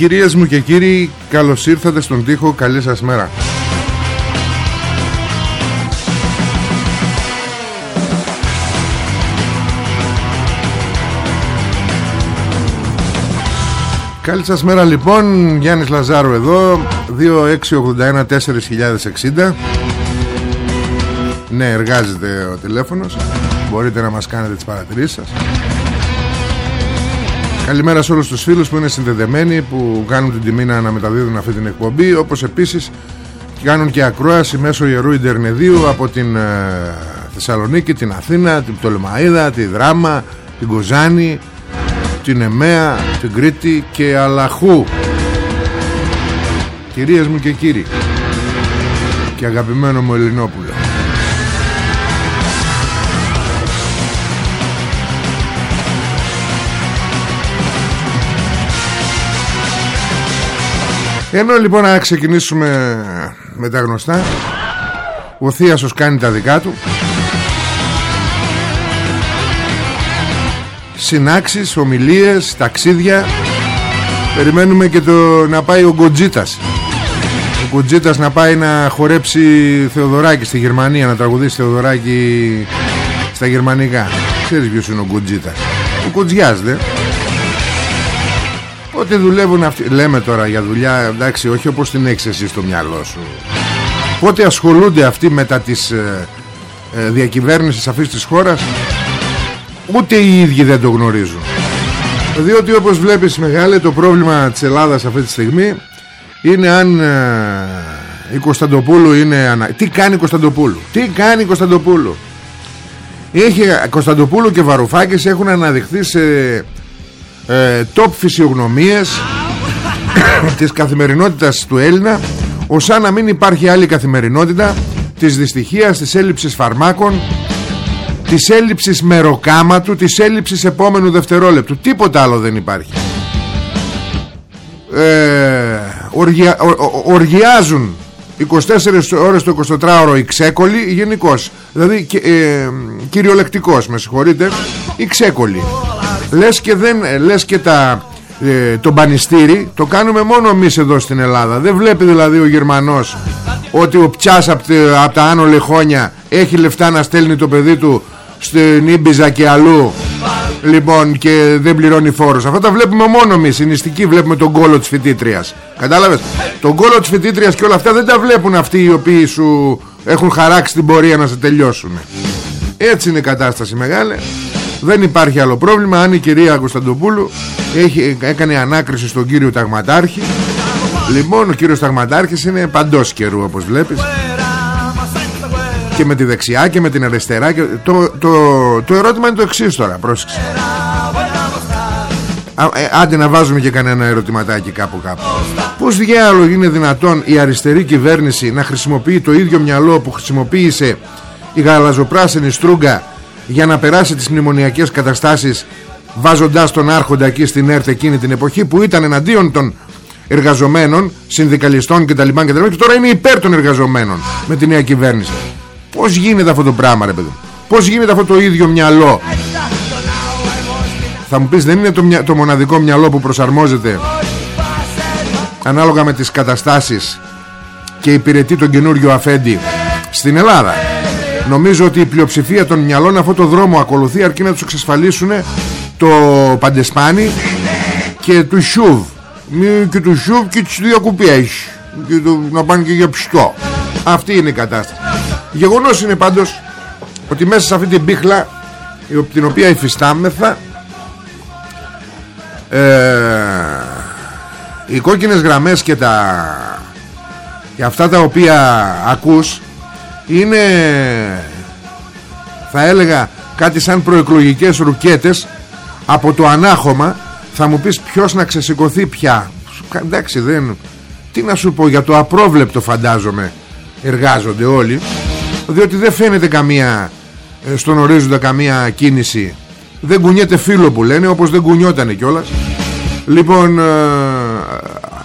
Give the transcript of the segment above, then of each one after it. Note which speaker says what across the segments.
Speaker 1: Κυρίες μου και κύριοι, καλώς ήρθατε στον τοίχο, καλή σας μέρα. Καλή σας μέρα λοιπόν, Γιάννης Λαζάρου εδώ, 2681-4060 Ναι, εργάζεται ο τηλέφωνος, μπορείτε να μας κάνετε τις παρατηρήσεις σας Καλημέρα σε όλους τους φίλους που είναι συνδεδεμένοι Που κάνουν την τιμή να αναμεταδίδουν αυτή την εκπομπή Όπως επίσης κάνουν και ακρόαση μέσω Ιερού Ιντερνεδίου Από την ε, Θεσσαλονίκη, την Αθήνα, την Πτολεμαίδα, τη Δράμα, την Κοζάνη Την Εμέα, την Κρήτη και Αλαχού. Κυρίες μου και κύριοι Και αγαπημένο μου Ελληνόπουλο Ενώ λοιπόν να ξεκινήσουμε με τα γνωστά. Ο Θίασος κάνει τα δικά του. Συνάξεις, ομιλίες, ταξίδια. Περιμένουμε και το να πάει ο Γκοτζίτας. Ο Γκοτζίτας να πάει να χορέψει Θεοδωράκη στη Γερμανία Να τραγουδήσει Θεοδωράκη στα γερμανικά. Ξέρεις ποιος είναι ο Γκοτζίτας. Ο Κοτζιάζ Ότι δουλεύουν αυτοί. Λέμε τώρα για δουλειά Εντάξει όχι όπως την έχεις εσύ στο μυαλό σου. Πότε ασχολούνται αυτοί μετά της ε, ε, διακυβέρνησης αυτής της χώρας; Ούτε οι ίδιοι δεν το γνωρίζουν. Διότι όπως βλέπεις μεγάλε το πρόβλημα της Ελλάδας αυτή τη στιγμή Είναι αν ε, η Κωνσταντοπούλου είναι ανα... Τι κάνει η Κωνσταντοπούλου; Τι κάνει η Κωνσταντοπούλου; Έχει Κωνσταντοπούλου και Βαρουφάκης έχουν αναδειχθεί σε ε, top φυσιογνωμίες της καθημερινότητας του Έλληνα ως να μην υπάρχει άλλη καθημερινότητα της δυστυχίας, της έλλειψης φαρμάκων της έλλειψης μεροκάματου της έλλειψης επόμενου δευτερόλεπτου. Τίποτα άλλο δεν υπάρχει. Ε, οργια, οργιάζουν 24 ώρες το 24ωρο οι ξέκολοι γενικώ. δηλαδή ε, κυριολεκτικός με συγχωρείτε οι ξέκολοι λες και, δεν, λες και τα, ε, το μπανιστήρι το κάνουμε μόνο εμείς εδώ στην Ελλάδα. Δεν βλέπει δηλαδή ο Γερμανός ότι ο Πτσάς από τα άνω λεχόνια έχει λεφτά να στέλνει το παιδί του στην Ήμπιζα και αλλού; Λοιπόν και δεν πληρώνει φόρος αυτά τα βλέπουμε μόνο εμείς η νηστική. Βλέπουμε τον κόλο της φοιτήτριας. Κατάλαβες; Τον κόλο της φοιτήτριας και όλα αυτά δεν τα βλέπουν αυτοί οι οποίοι σου έχουν χαράξει την πορεία να σε τελειώσουν έτσι είναι η κατάσταση μεγάλη δεν υπάρχει άλλο πρόβλημα. Αν η κυρία Κωνσταντοπούλου έχει, έκανε ανάκριση στον κύριο Ταγματάρχη λοιπόν ο κύριος Ταγματάρχης είναι παντός καιρού όπως βλέπεις. Και με τη δεξιά και με την αριστερά και... το, το, το ερώτημα είναι το εξής τώρα πρόσεξε. Ε, Άντε να βάζουμε και κανένα ερωτηματάκι κάπου κάπου. Πώς διάλογο είναι δυνατόν η αριστερή κυβέρνηση να χρησιμοποιεί το ίδιο μυαλό που χρησιμοποίησε η γαλαζοπράσινη στρούγκα για να περάσει τις μνημονιακές καταστάσεις βάζοντας τον άρχοντα εκεί στην ΕΡΤ εκείνη την εποχή που ήταν εναντίον των εργαζομένων, συνδικαλιστών κτλ. Και, και τώρα είναι υπέρ των εργαζομένων με τη νέα κυβέρνηση. Πώς γίνεται αυτό το πράγμα ρε παιδί Πως γίνεται αυτό το ίδιο μυαλό; Θα μου πεις δεν είναι το, το μοναδικό μυαλό που προσαρμόζεται Ανάλογα με τις καταστάσεις Και υπηρετεί τον καινούριο αφέντη Στην Ελλάδα; Νομίζω ότι η πλειοψηφία των μυαλών αυτό το δρόμο ακολουθεί αρκεί να τους εξασφαλίσουν το παντεσπάνι και του σιούβ. Και του σιούβ και τις δύο κουπιές. Και το, να πάνε και για ψητό αυτή είναι η κατάσταση. Γεγονός είναι πάντως ότι μέσα σε αυτή την πίχλα την οποία υφιστάμεθα ε, οι κόκκινες γραμμές και τα και αυτά τα οποία ακούς είναι θα έλεγα κάτι σαν προεκλογικές ρουκέτες από το ανάχωμα. Θα μου πεις ποιος να ξεσηκωθεί πια. Εντάξει δεν τι να σου πω για το απρόβλεπτο φαντάζομαι εργάζονται όλοι διότι δεν φαίνεται καμία ε, στον ορίζοντα καμία κίνηση. Δεν κουνιέται φίλο που λένε όπως δεν κουνιότανε κιόλας. Λοιπόν ε,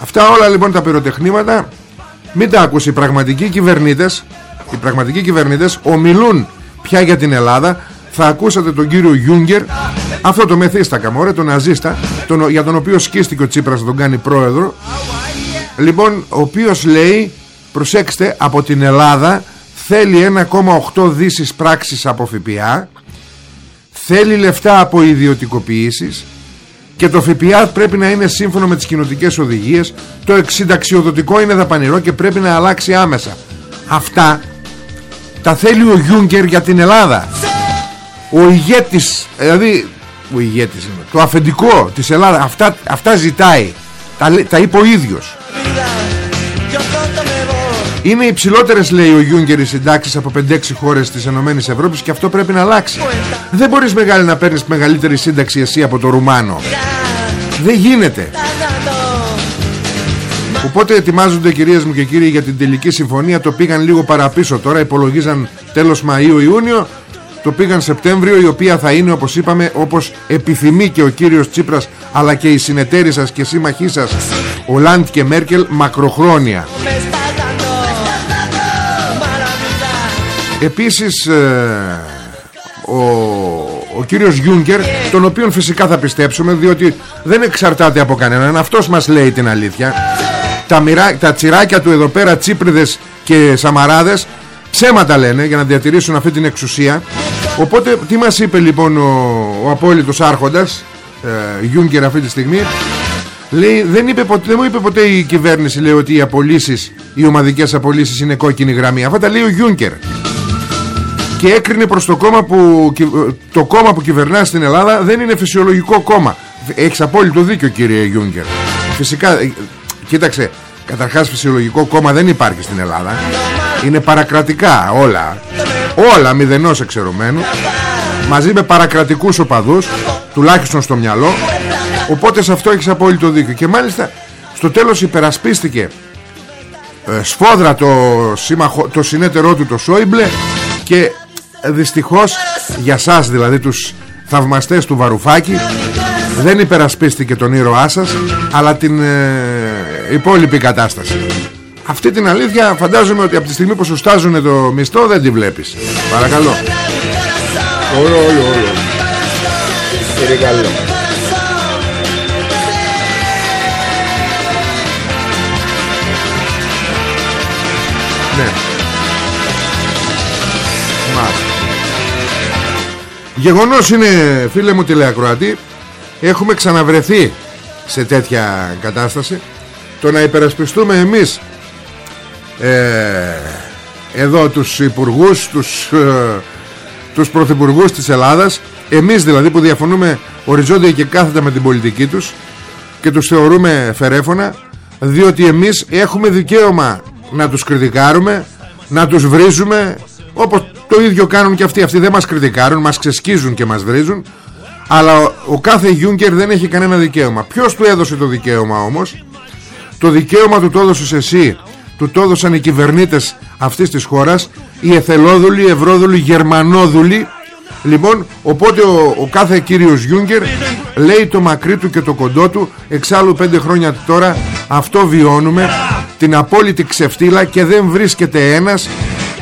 Speaker 1: αυτά όλα λοιπόν τα πυροτεχνήματα μην τα ακούσει οι πραγματικοί κυβερνήτες οι πραγματικοί κυβερνήτες ομιλούν πια για την Ελλάδα. Θα ακούσατε τον κύριο Γιούγκερ αυτό το μεθύστακα μωρέ τον ναζίστα τον, για τον οποίο σκίστηκε ο Τσίπρας να τον κάνει πρόεδρο. Λοιπόν ο οποίος λέει προσέξτε από την Ελλάδα θέλει 1,8 δίσεις πράξεις από ΦΠΑ θέλει λεφτά από ιδιωτικοποιήσεις και το ΦΠΑ πρέπει να είναι σύμφωνο με τις κοινοτικές οδηγίες. Το εξυνταξιοδοτικό είναι δαπανηρό και πρέπει να αλλάξει άμεσα. Αυτά τα θέλει ο Γιούγκερ για την Ελλάδα ο ηγέτης δηλαδή ο ηγέτης το αφεντικό της Ελλάδας αυτά, αυτά ζητάει τα, τα είπε ο ίδιος είναι υψηλότερες, λέει ο Γιούγκερ, οι συντάξεις από 5-6 χώρες της ΕΕ και αυτό πρέπει να αλλάξει. Δεν μπορείς μεγάλη να παίρνεις μεγαλύτερη σύνταξη εσύ από το Ρουμάνο. Δεν γίνεται. Οπότε ετοιμάζονται κυρίες μου και κύριοι για την τελική συμφωνία. Το πήγαν λίγο παραπίσω τώρα Υπολογίζαν τέλος Μαΐου-Ιούνιο Το πήγαν Σεπτέμβριο η οποία θα είναι όπως είπαμε Όπως επιθυμεί και ο κύριος Τσίπρας Αλλά και οι συνεταίροι σας και σύμμαχοί σας Ο Λάντ και Μέρκελ μακροχρόνια. Επίσης ε, ο, ο κύριος Γιούγκερ Τον οποίον φυσικά θα πιστέψουμε Διότι δεν εξαρτάται από κανέναν. Αυτός μας λέει την αλήθεια τα, μοιρά, τα τσιράκια του εδώ πέρα Τσίπριδες και Σαμαράδες ψέματα λένε για να διατηρήσουν αυτή την εξουσία. Οπότε τι μας είπε λοιπόν ο, ο απόλυτος άρχοντας ε, Γιούγκερ αυτή τη στιγμή; Λέει δεν, είπε ποτέ, δεν μου είπε ποτέ η κυβέρνηση λέει ότι οι απολύσεις οι ομαδικές απολύσεις είναι κόκκινη γραμμή. Αυτά τα λέει ο Γιούγκερ. Και έκρινε προς το κόμμα που το κόμμα που κυβερνά στην Ελλάδα δεν είναι φυσιολογικό κόμμα. Έχεις απόλυτο δίκιο κύριε Γιούγκερ. Φυσικά Κοίταξε, καταρχάς φυσιολογικό κόμμα δεν υπάρχει στην Ελλάδα. Είναι παρακρατικά όλα. Όλα μηδενός εξαιρωμένου Μαζί με παρακρατικούς οπαδούς Τουλάχιστον στο μυαλό. Οπότε σε αυτό έχεις απόλυτο δίκιο. Και μάλιστα στο τέλος υπερασπίστηκε ε, Σφόδρα το, σύμμαχο, το συνέτερό του το Σόιμπλε. Και δυστυχώς Για σας δηλαδή τους θαυμαστές του Βαρουφάκη Δεν υπερασπίστηκε τον ήρωά σας Αλλά την ε, υπόλοιπη κατάσταση. Αυτή την αλήθεια φαντάζομαι ότι από τη στιγμή που σου στάζουν το μισθό δεν τη βλέπεις. Παρακαλώ. Όλο όλο όλο. Καλό ναι. Μάλιστα. Γεγονός είναι φίλε μου τηλεακροατή Έχουμε ξαναβρεθεί σε τέτοια κατάσταση το να υπερασπιστούμε εμείς ε, εδώ τους υπουργούς τους, ε, τους πρωθυπουργούς της Ελλάδας εμείς δηλαδή που διαφωνούμε οριζόντια και κάθετα με την πολιτική τους και τους θεωρούμε φερέφωνα διότι εμείς έχουμε δικαίωμα να τους κριτικάρουμε να τους βρίζουμε όπως το ίδιο κάνουν και αυτοί. Αυτοί δεν μας κριτικάρουν μας ξεσκίζουν και μας βρίζουν αλλά ο, ο κάθε Γιούγκερ δεν έχει κανένα δικαίωμα. Ποιος του έδωσε το δικαίωμα όμως; Το δικαίωμα του το έδωσες εσύ. Του το έδωσαν οι κυβερνήτες αυτής της χώρας. Οι εθελόδουλοι, οι ευρώδουλοι, οι γερμανόδουλοι. Λοιπόν, οπότε ο, ο κάθε κύριος Γιούγκερ λέει το μακρύ του και το κοντό του. Εξάλλου πέντε χρόνια τώρα αυτό βιώνουμε. Την απόλυτη ξεφτύλα και δεν βρίσκεται ένας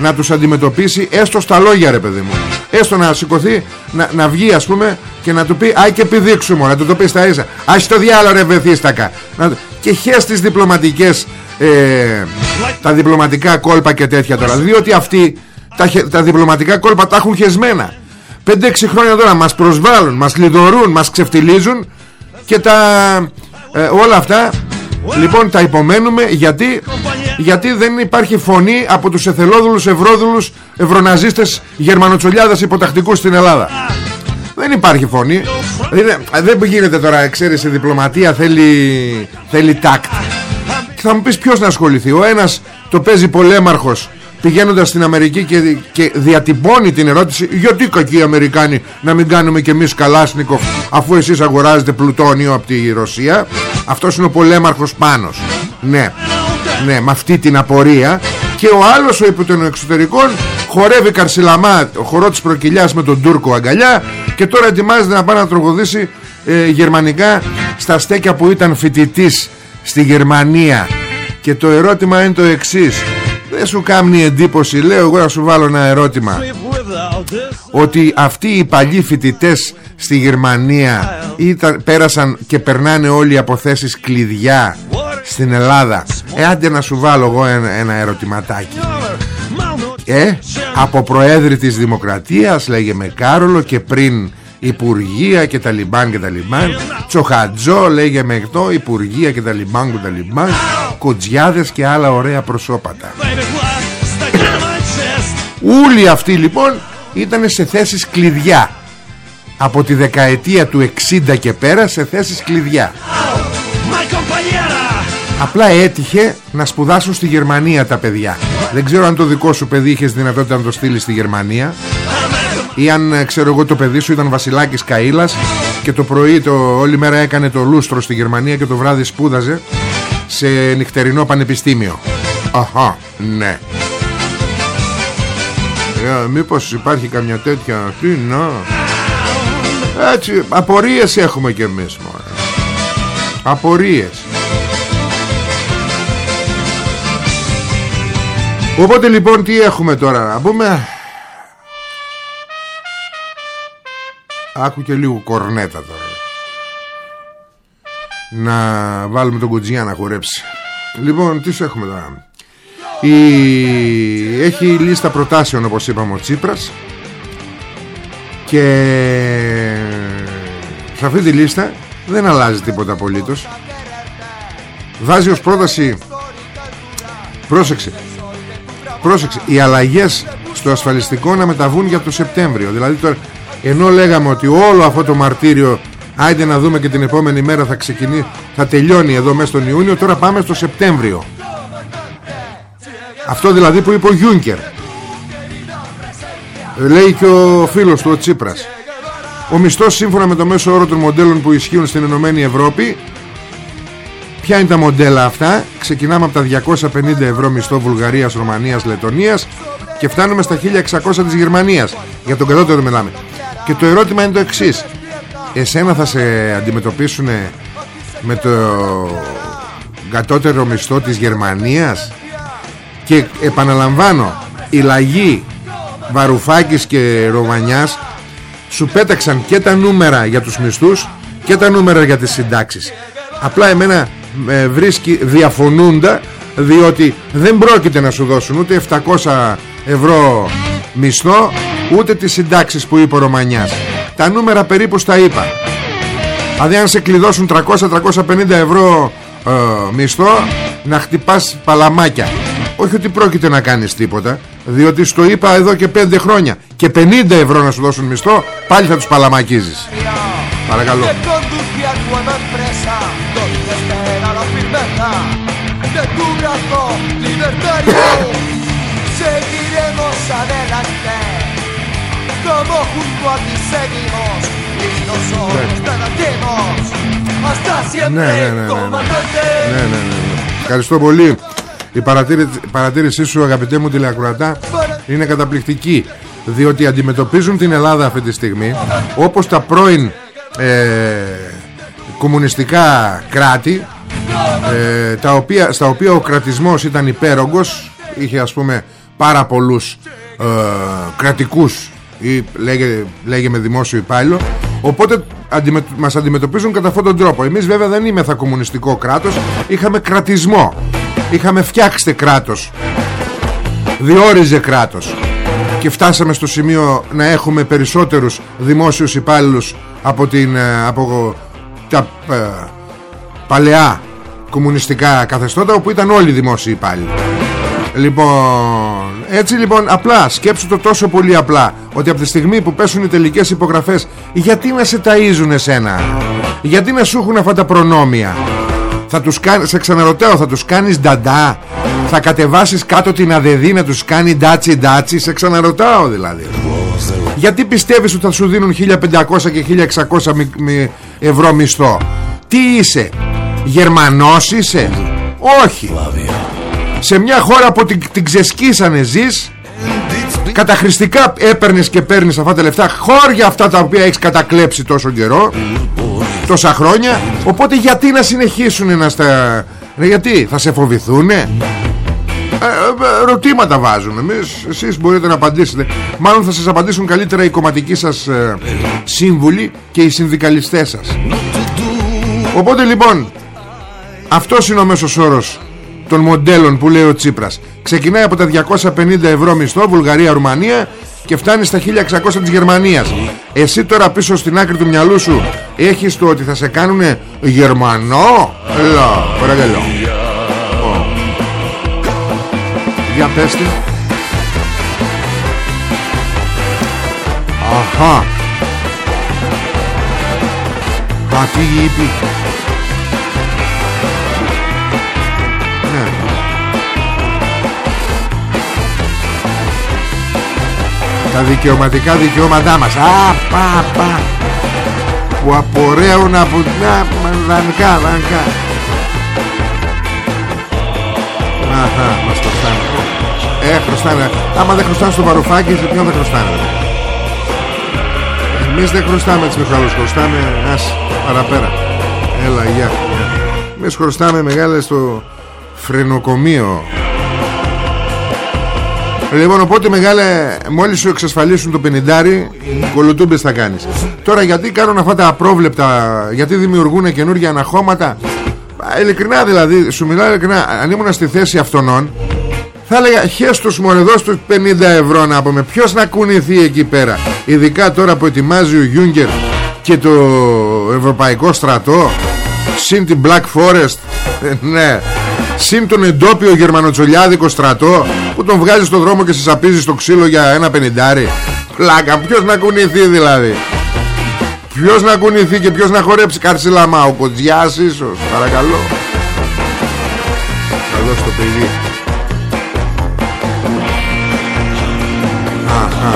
Speaker 1: να τους αντιμετωπίσει. Έστω στα λόγια ρε παιδί μου. Έστω να σηκωθεί να, να βγει ας πούμε και να του πει «Άι και πηδήξουμε» να του το πεις στα ίσα «Ας το διάλο ρε βεθίστακα» και χες τις διπλωματικές ε, τα διπλωματικά κόλπα και τέτοια τώρα. Διότι αυτοί τα, τα διπλωματικά κόλπα τα έχουν χεσμένα. 5-6 χρόνια τώρα μας προσβάλλουν μας λιδωρούν, μας ξεφτιλίζουν και τα ε, όλα αυτά λοιπόν τα υπομένουμε γιατί, γιατί δεν υπάρχει φωνή από τους εθελόδουλους, ευρώδουλους, ευρωναζίστες, γερμανοτσολιάδες υποτακτικούς στην Ελλάδα δεν υπάρχει φωνή. Δεν, δεν γίνεται τώρα ξέρεις η διπλωματία θέλει, θέλει τάκτ. Και θα μου πεις ποιος να ασχοληθεί. Ο ένας το παίζει πολέμαρχος πηγαίνοντας στην Αμερική και, και διατυπώνει την ερώτηση γιατί κακοί οι Αμερικάνοι να μην κάνουμε κι εμείς Καλάσνικοφ αφού εσείς αγοράζετε πλουτόνιο από τη Ρωσία; Αυτός είναι ο πολέμαρχος Πάνος. Ναι, ναι με αυτή την απορία. Και ο άλλος ο υπό των εξωτερικών χορεύει καρσιλαμά ο χορό της προκυλιάς με τον Τούρκο αγκαλιά και τώρα ετοιμάζεται να πάει να τρογοδήσει ε, γερμανικά στα στέκια που ήταν φοιτητής στη Γερμανία. Και το ερώτημα είναι το εξής. Δεν σου κάνει εντύπωση Λέω εγώ να σου βάλω ένα ερώτημα. Ότι αυτοί οι παλιοί φοιτητές Στη Γερμανία ήταν, Πέρασαν και περνάνε όλοι από θέσεις κλειδιά Στην Ελλάδα. Ε άντε να σου βάλω εγώ ένα, ένα ερωτηματάκι Ε Από προέδρη της Δημοκρατίας Λέγε με Κάρολο και πριν Υπουργεία και τα λιμπάν και τα λιμπάν. Τσοχατζό λέγε με αυτό Υπουργεία και τα λιμπάν και τα λιμπάν. Κοτζιάδες και άλλα ωραία προσώπατα. Όλοι αυτοί λοιπόν ήταν σε θέσεις κλειδιά. Από τη δεκαετία του 60 και πέρα σε θέσεις κλειδιά Απλά έτυχε να σπουδάσουν στη Γερμανία τα παιδιά. Δεν ξέρω αν το δικό σου παιδί είχες δυνατότητα να το στείλεις στη Γερμανία ή αν ε, ξέρω εγώ το παιδί σου ήταν Βασιλάκης Καΐλας και το πρωί το, όλη μέρα έκανε το λούστρο στη Γερμανία και το βράδυ σπούδαζε σε νυχτερινό πανεπιστήμιο. Αχα, ναι. Ε, Μήπως υπάρχει καμιά τέτοια; Τι να. Έτσι, απορίες έχουμε κι εμείς μωρέ. Απορίες Οπότε λοιπόν τι έχουμε τώρα Να πούμε; Άκου και λίγο κορνέτα τώρα. Να βάλουμε τον κουτζιά να χορέψει. Λοιπόν τι σου έχουμε τώρα; Η... Έχει λίστα προτάσεων όπως είπαμε ο Τσίπρας. Και σε αυτή τη λίστα δεν αλλάζει τίποτα απολύτως. Βάζει ως πρόταση Πρόσεξε Πρόσεξε Οι αλλαγές στο ασφαλιστικό να μεταβούν για το Σεπτέμβριο. Δηλαδή τώρα ενώ λέγαμε ότι όλο αυτό το μαρτύριο Άιντε να δούμε και την επόμενη μέρα θα ξεκινήσει Θα τελειώνει εδώ μέσα στον Ιούνιο Τώρα πάμε στο Σεπτέμβριο. Αυτό δηλαδή που είπε ο Γιούνκερ. Λέει και ο φίλος του ο Τσίπρας. Ο μισθός σύμφωνα με το μέσο όρο των μοντέλων που ισχύουν στην Ενωμένη Ευρώπη Ποια είναι τα μοντέλα αυτά; Ξεκινάμε από τα 250 ευρώ μισθό Βουλγαρίας, Ρωμανίας, Λετωνίας Και φτάνουμε στα 1600 της Γερμανίας. Για τον κατώτερο μιλάμε. Και το ερώτημα είναι το εξής. Εσένα θα σε αντιμετωπίσουν με το κατώτερο μισθό της Γερμανίας; Και επαναλαμβάνω η λαγή Βαρουφάκης και Ροβανιάς σου πέταξαν και τα νούμερα για τους μισθούς και τα νούμερα για τις συντάξεις. Απλά εμένα με βρίσκει διαφωνούντα διότι δεν πρόκειται να σου δώσουν ούτε 700 ευρώ μισθό ούτε τις συντάξεις που είπε ο Ρωμανιάς. Τα νούμερα περίπου στα είπα. Δηλαδή αν σε κλειδώσουν 300-350 ευρώ ε, μισθό να χτυπάς παλαμάκια. Όχι ότι πρόκειται να κάνεις τίποτα διότι στο είπα εδώ και 5 χρόνια. Και 50 ευρώ να σου δώσουν μισθό πάλι θα τους παλαμακίζεις. Παρακαλώ como junto a ti seguimos. Y nosotros te decimos hasta siempre ναι, ναι, ναι, comandante. Ναι, ναι, ναι, ναι. Ευχαριστώ πολύ. Η παρατήρηση, παρατήρησή σου αγαπητέ μου τηλεακροατά είναι καταπληκτική διότι αντιμετωπίζουν την Ελλάδα αυτή τη στιγμή όπως τα πρώην ε, κομμουνιστικά κράτη ε, τα οποία, στα οποία ο κρατισμός ήταν υπέρογκος είχε ας πούμε πάρα πολλούς ε, κρατικούς ή λέγε, λέγε με δημόσιο υπάλληλο. Οπότε αντιμε, μας αντιμετωπίζουν κατά αυτόν τον τρόπο. Εμείς βέβαια δεν είμεθα κομμουνιστικό κράτος. Είχαμε κρατισμό. Είχαμε φτιάξτε κράτος. Διόριζε κράτος. Και φτάσαμε στο σημείο να έχουμε περισσότερους δημόσιους υπάλληλους από, την, ε, από τα ε, παλαιά κομμουνιστικά καθεστώτα όπου ήταν όλοι δημόσιοι υπάλληλοι. Λοιπόν έτσι λοιπόν απλά σκέψου το τόσο πολύ απλά ότι από τη στιγμή που πέσουν οι τελικές υπογραφές γιατί να σε ταΐζουν εσένα; Γιατί να σου έχουν αυτά τα προνόμια; Θα τους κάνει, σε ξαναρωτάω θα τους κάνεις νταντά; Θα κατεβάσεις κάτω την αδεδή να τους κάνει ντάτσι ντάτσι; Σε ξαναρωτάω δηλαδή. Γιατί πιστεύεις ότι θα σου δίνουν 1500 και 1600 ευρώ μισθό; Τι είσαι Γερμανός είσαι; Όχι Σε μια χώρα που την, την ξεσκίσανε ζεις Καταχρηστικά έπαιρνες και παίρνεις αυτά τα λεφτά Χώρια αυτά τα οποία έχεις κατακλέψει τόσο καιρό Τόσα χρόνια Οπότε γιατί να συνεχίσουν να στα... Γιατί θα σε φοβηθούνε; Ε, ε, ρωτήματα βάζουν. Εμείς, Εσείς μπορείτε να απαντήσετε. Μάλλον θα σας απαντήσουν καλύτερα οι κομματικοί σας ε, σύμβουλοι Και οι συνδικαλιστές σας. Οπότε λοιπόν αυτός είναι ο μέσος όρος των μοντέλων που λέει ο Τσίπρας. Ξεκινάει από τα 250 ευρώ μισθό Βουλγαρία-Ρουμανία και φτάνει στα 1600 της Γερμανίας. Εσύ τώρα πίσω στην άκρη του μυαλού σου Έχεις το ότι θα σε κάνουνε Γερμανό; Έλα, παρακαλώ. Για πέστε Αχα. Α, τι είπε τα δικαιωματικά δικαιώματά μας. Α, πα, πα. Που απορρέουν από να, δανεικά, δανεικά. Αχα, μας χρωστάνε Ε, χρωστάνε. Άμα δεν χρωστάνε στο βαρουφάκι, σε ποιον δεν χρωστάνε; Εμείς δεν χρωστάμε τις Μιχάλους Χρωστάμε, ας, παραπέρα. Έλα, γεια, γεια. Εμείς χρωστάμε μεγάλες στο φρενοκομείο Λοιπόν οπότε μεγάλε Μόλις σου εξασφαλίσουν το 50 Κολοτούμπες θα κάνεις. Τώρα γιατί κάνουν αυτά τα απρόβλεπτα Γιατί δημιουργούν καινούργια αναχώματα; Ειλικρινά δηλαδή Σου μιλάω ειλικρινά Αν ήμουν στη θέση αυτών θα έλεγα χέστος μωρέ δώσ' τους 50 ευρώ να πούμε Ποιος να κουνηθεί εκεί πέρα Ειδικά τώρα που ετοιμάζει ο Γιούγκερ Και το Ευρωπαϊκό Στρατό Συν την Black Forest ε, Ναι Συν τον εντόπιο γερμανοτσολιάδικο στρατό Που τον βγάζει στον δρόμο και σε σαπίζει στο ξύλο για ένα πενιντάρι. Πλάκα ποιος να κουνηθεί δηλαδή; Ποιος να κουνηθεί και ποιος να χορέψει; Καρσιλαμά Ο Κοτζιάς ίσως Παρακαλώ. Καλό στο παιδί. Αχα.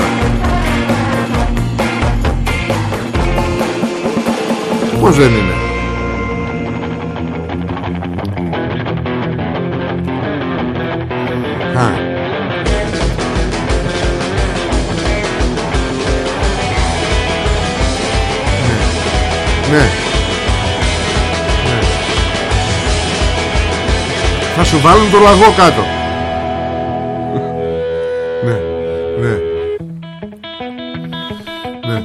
Speaker 1: Πώς δεν είναι; Ναι. ναι. Θα σου βάλουν το λαγό κάτω. ναι, ναι. Ναι.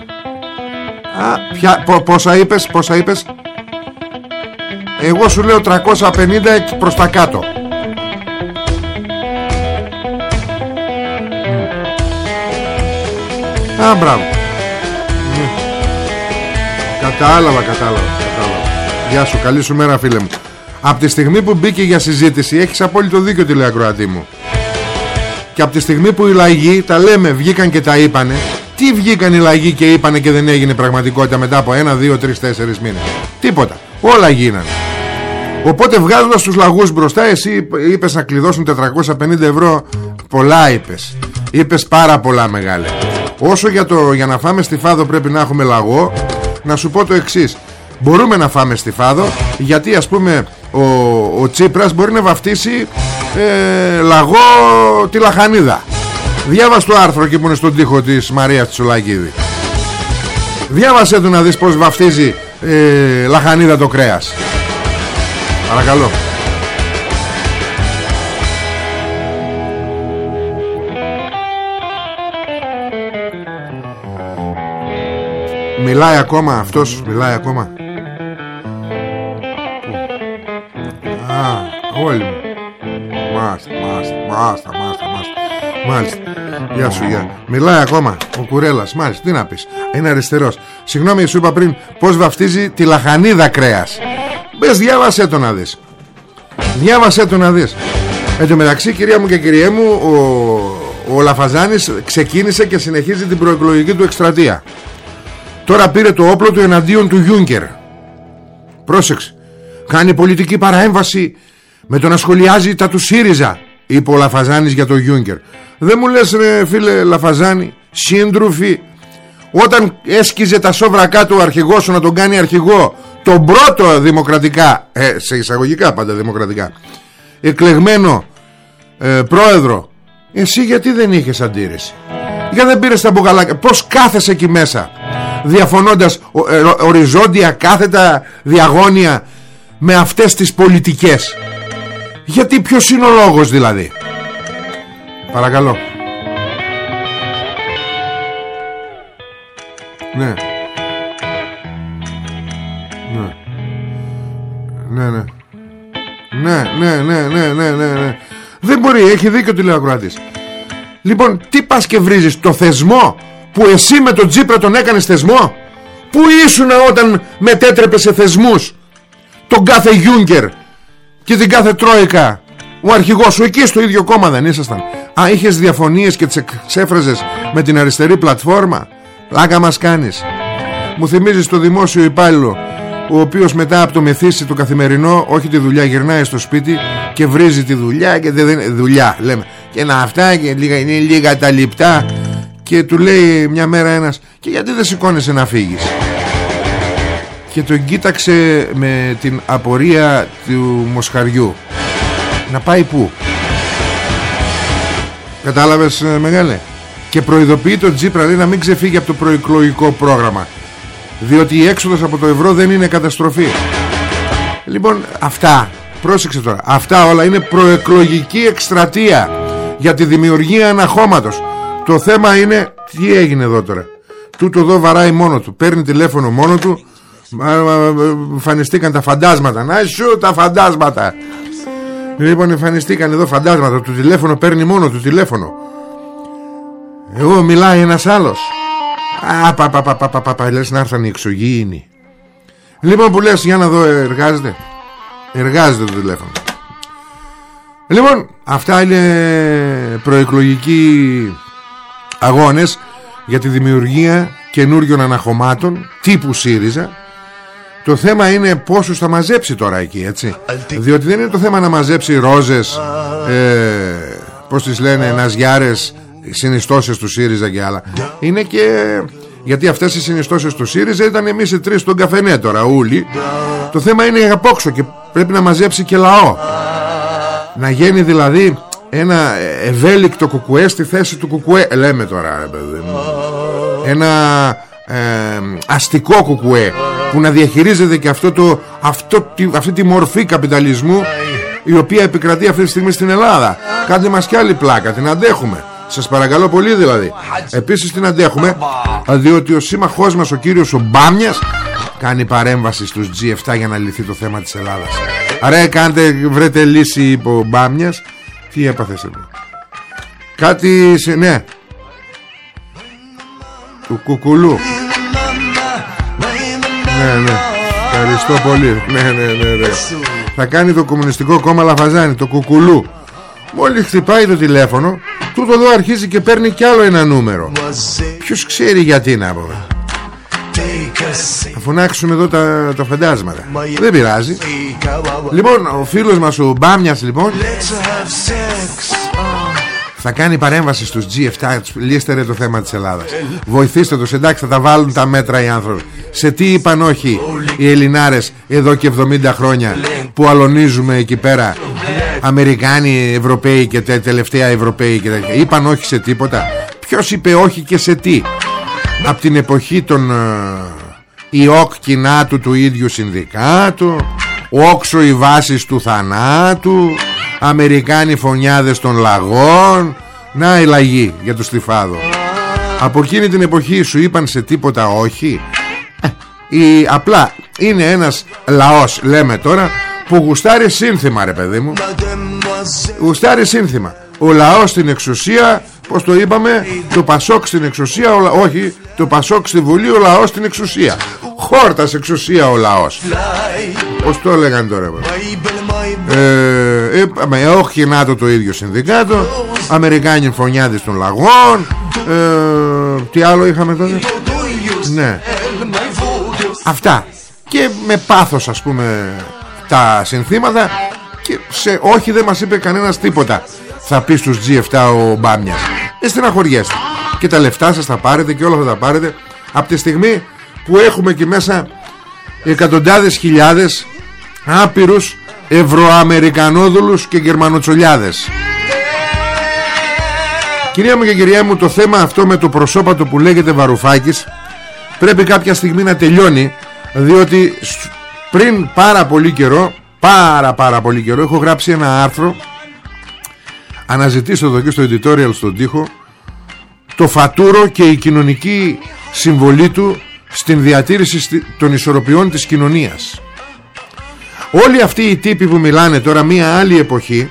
Speaker 1: Α, ποια, πο, πόσα είπες, πόσα είπες; Εγώ σου λέω 350 προς τα κάτω. Α, μπράβο. Κατάλαβα, κατάλαβα, κατάλαβα. Γεια σου, καλή σου μέρα φίλε μου. Από τη στιγμή που μπήκε για συζήτηση έχεις απόλυτο δίκιο τη λέει ακροατή μου. Και από τη στιγμή που οι λαγοί τα λέμε βγήκαν και τα είπανε Τι βγήκαν οι λαγοί και είπανε και δεν έγινε πραγματικότητα μετά από ένα, δύο, τρεις, τέσσερις μήνες; Τίποτα, όλα γίνανε Οπότε βγάζοντας τους λαγούς μπροστά Εσύ είπες να κλειδώσουν 450 ευρώ Πολλά είπες Είπες πάρα πολλά μεγάλε Όσο για, το, για να φάμε στη Φάδο πρέπει να έχουμε λαγό να σου πω το εξής. Μπορούμε να φάμε στη Φάδο Γιατί ας πούμε ο, ο Τσίπρας μπορεί να βαφτίσει ε, Λαγό τη Λαχανίδα. Διάβασε το άρθρο εκεί που είναι στον τοίχο της Μαρίας Τσουλάκηδη Διάβασε του να δεις πως βαφτίζει ε, Λαχανίδα το κρέας. Παρακαλώ Μιλάει ακόμα αυτός; Μιλάει ακόμα; Α, όλοι μου Μάλιστα, μάλιστα, μάλιστα, μάλιστα, μάλιστα. Μάλιστα. Γεια σου, γεια. Μιλάει ακόμα ο Κουρέλας. Μάλιστα, τι να πεις. Είναι αριστερός. Συγγνώμη, σου είπα πριν πώς βαφτίζει τη λαχανίδα κρέας. Μπες, διάβασέ το να δεις. Διάβασέ το να δεις. Εν τω μεταξύ, κυρία μου και κυριέ μου, ο, ο Λαφαζάνης ξεκίνησε και συνεχίζει την προεκλογική του εκστρατεία. Τώρα πήρε το όπλο του εναντίον του Γιούνκερ. Πρόσεξε. Κάνει πολιτική παραέμβαση με το να σχολιάζει τα του ΣΥΡΙΖΑ είπε ο Λαφαζάνης για το Γιούνκερ δεν μου λες ρε φίλε Λαφαζάνη σύντροφοι όταν έσκιζε τα σόβρακά του αρχηγός σου να τον κάνει αρχηγό τον πρώτο δημοκρατικά ε, σε εισαγωγικά πάντα δημοκρατικά εκλεγμένο ε, πρόεδρο εσύ γιατί δεν είχες αντίρρηση; Γιατί δεν πήρες τα μπουκαλάκια πως κάθεσαι εκεί μέσα; Διαφωνώντας ε, οριζόντια κάθετα διαγώνια με αυτές τις πολιτικές. Γιατί ποιος είναι ο λόγος δηλαδή; Παρακαλώ. Ναι. Ναι. Ναι ναι. Ναι ναι ναι ναι ναι ναι Δεν μπορεί έχει δίκιο τηλεακροατής Λοιπόν τι πας και βρίζεις Το θεσμό; Που εσύ με τον Τζίπρα τον έκανες θεσμό; Πού ήσουν όταν μετέτρεπες σε θεσμούς; Τον κάθε Γιούγκερ και την κάθε τρόικα. Ο αρχηγός σου εκεί στο ίδιο κόμμα δεν ήσασταν. Α είχες διαφωνίες και τις εξέφραζες με την αριστερή πλατφόρμα; Λάκα μας κάνεις. Μου θυμίζεις το δημόσιο υπάλληλο ο οποίος μετά από το μεθύσι το καθημερινό όχι τη δουλειά γυρνάει στο σπίτι και βρίζει τη δουλειά και δεν δουλειά λέμε. Και να αυτά και λίγα, είναι λίγα τα λιπτά και του λέει μια μέρα ένας και γιατί δεν σηκώνεσαι να φύγεις; Και τον κοίταξε με την απορία του μοσχαριού. Να πάει πού; Κατάλαβες ε, μεγάλε και προειδοποιεί τον Τζίπρα λέει να μην ξεφύγει από το προεκλογικό πρόγραμμα. Διότι η έξοδος από το ευρώ δεν είναι καταστροφή. Λοιπόν αυτά πρόσεξε τώρα αυτά όλα είναι προεκλογική εκστρατεία για τη δημιουργία αναχώματος το θέμα είναι τι έγινε εδώ τώρα. Τούτο εδώ βαράει μόνο του. Παίρνει τηλέφωνο μόνο του. Εμφανιστήκαν τα φαντάσματα. Να σου τα φαντάσματα. Λοιπόν εμφανιστήκαν εδώ φαντάσματα. Το τηλέφωνο παίρνει μόνο το τηλέφωνο. Εγώ μιλάει ένας άλλος. Α πα πα πα πα πα πα Λες να έρθαν οι εξωγήινοι. Λοιπόν που λες για να δω εργάζεται. Εργάζεται το τηλέφωνο. Λοιπόν αυτά είναι προεκλογικοί αγώνες για τη δημιουργία καινούριων αναχωμάτων τύπου ΣΥΡΙΖΑ. Το θέμα είναι πόσους θα μαζέψει τώρα εκεί έτσι. Διότι δεν είναι το θέμα να μαζέψει ρόζες ε, Πώς τις λένε Ναζιάρες Συνιστώσεις του ΣΥΡΙΖΑ και άλλα. Είναι και γιατί αυτές οι συνιστώσεις του ΣΥΡΙΖΑ ήταν εμείς οι τρεις στον καφενέ τώρα ούλοι. Το θέμα είναι απόξω και πρέπει να μαζέψει και λαό. Να γίνει δηλαδή ένα ευέλικτο κουκουέ στη θέση του κουκουέ. Λέμε τώρα Ένα ε, αστικό κουκουέ που να διαχειρίζεται και αυτό το, αυτό, αυτή τη μορφή καπιταλισμού η οποία επικρατεί αυτή τη στιγμή στην Ελλάδα. Κάντε μας κι άλλη πλάκα την αντέχουμε. Σας παρακαλώ πολύ δηλαδή. Επίσης την αντέχουμε Διότι ο σύμμαχός μας ο κύριος ο Μπάμιας Κάνει παρέμβαση στους G7 Για να λυθεί το θέμα της Ελλάδας. Ρε κάντε βρείτε λύση είπε ο Μπάμιας Τι έπαθες εδώ Κάτι ναι Του κουκουλού ναι, ναι. Ευχαριστώ πολύ. Ναι, ναι, ναι, ναι. Θα κάνει το Κομμουνιστικό Κόμμα Λαφαζάνη, το κουκουλού. Μόλις χτυπάει το τηλέφωνο, τούτο εδώ αρχίζει και παίρνει κι άλλο ένα νούμερο. Ποιος ξέρει γιατί να πούμε. Θα φωνάξουμε εδώ τα, τα φαντάσματα. Δεν πειράζει. Λοιπόν ο φίλος μας ο Μπάμιας λοιπόν θα κάνει παρέμβαση στους G7 Λύστερε το θέμα της Ελλάδας. Βοηθήστε τους εντάξει θα τα βάλουν τα μέτρα οι άνθρωποι. Σε τι είπαν όχι οι Ελληνάρες Εδώ και 70 χρόνια Που αλωνίζουμε εκεί πέρα; Αμερικάνοι, Ευρωπαίοι και τελευταία Ευρωπαίοι και τέτοια. Είπαν όχι σε τίποτα. Ποιος είπε όχι και σε τι; Από την εποχή των ε, Ιόκ κοινάτου του ίδιου συνδικάτου Όξο οι βάσεις του θανάτου Αμερικάνοι φωνιάδες των λαγών. Να η λαγή για το στιφάδο. Από εκείνη την εποχή σου είπαν σε τίποτα όχι; Η, απλά είναι ένας λαός λέμε τώρα που γουστάρει σύνθημα ρε παιδί μου. Γουστάρει σύνθημα. Ο λαός στην εξουσία πως το είπαμε το Πασόκ στην εξουσία ο, όχι το Πασόκ στη Βουλή ο λαός στην εξουσία. Χόρτας εξουσία ο λαός. Πως το έλεγαν τώρα ε, είπαμε όχι ΝΑΤΟ το ίδιο συνδικάτο. Αμερικάνοι φωνιάδες των λαγών. Ε, τι άλλο είχαμε τότε; Ναι. Αυτά. Και με πάθος ας πούμε τα συνθήματα. Και σε όχι δεν μας είπε κανένας τίποτα θα πεις στους G7 ο Μπάμιας. Ε, στεναχωριέστε. Και τα λεφτά σας θα πάρετε και όλα θα τα πάρετε. Από τη στιγμή που έχουμε εκεί μέσα εκατοντάδες χιλιάδες άπειρους ευρωαμερικανόδουλους και γερμανοτσολιάδες. Κυρία μου και κυρία μου το θέμα αυτό με το προσώπατο που λέγεται Βαρουφάκης πρέπει κάποια στιγμή να τελειώνει διότι πριν πάρα πολύ καιρό πάρα πάρα πολύ καιρό έχω γράψει ένα άρθρο αναζητήστε εδώ και στο editorial στον τοίχο το φατούρο και η κοινωνική συμβολή του στην διατήρηση των ισορροπιών της κοινωνίας. Όλοι αυτοί οι τύποι που μιλάνε τώρα μία άλλη εποχή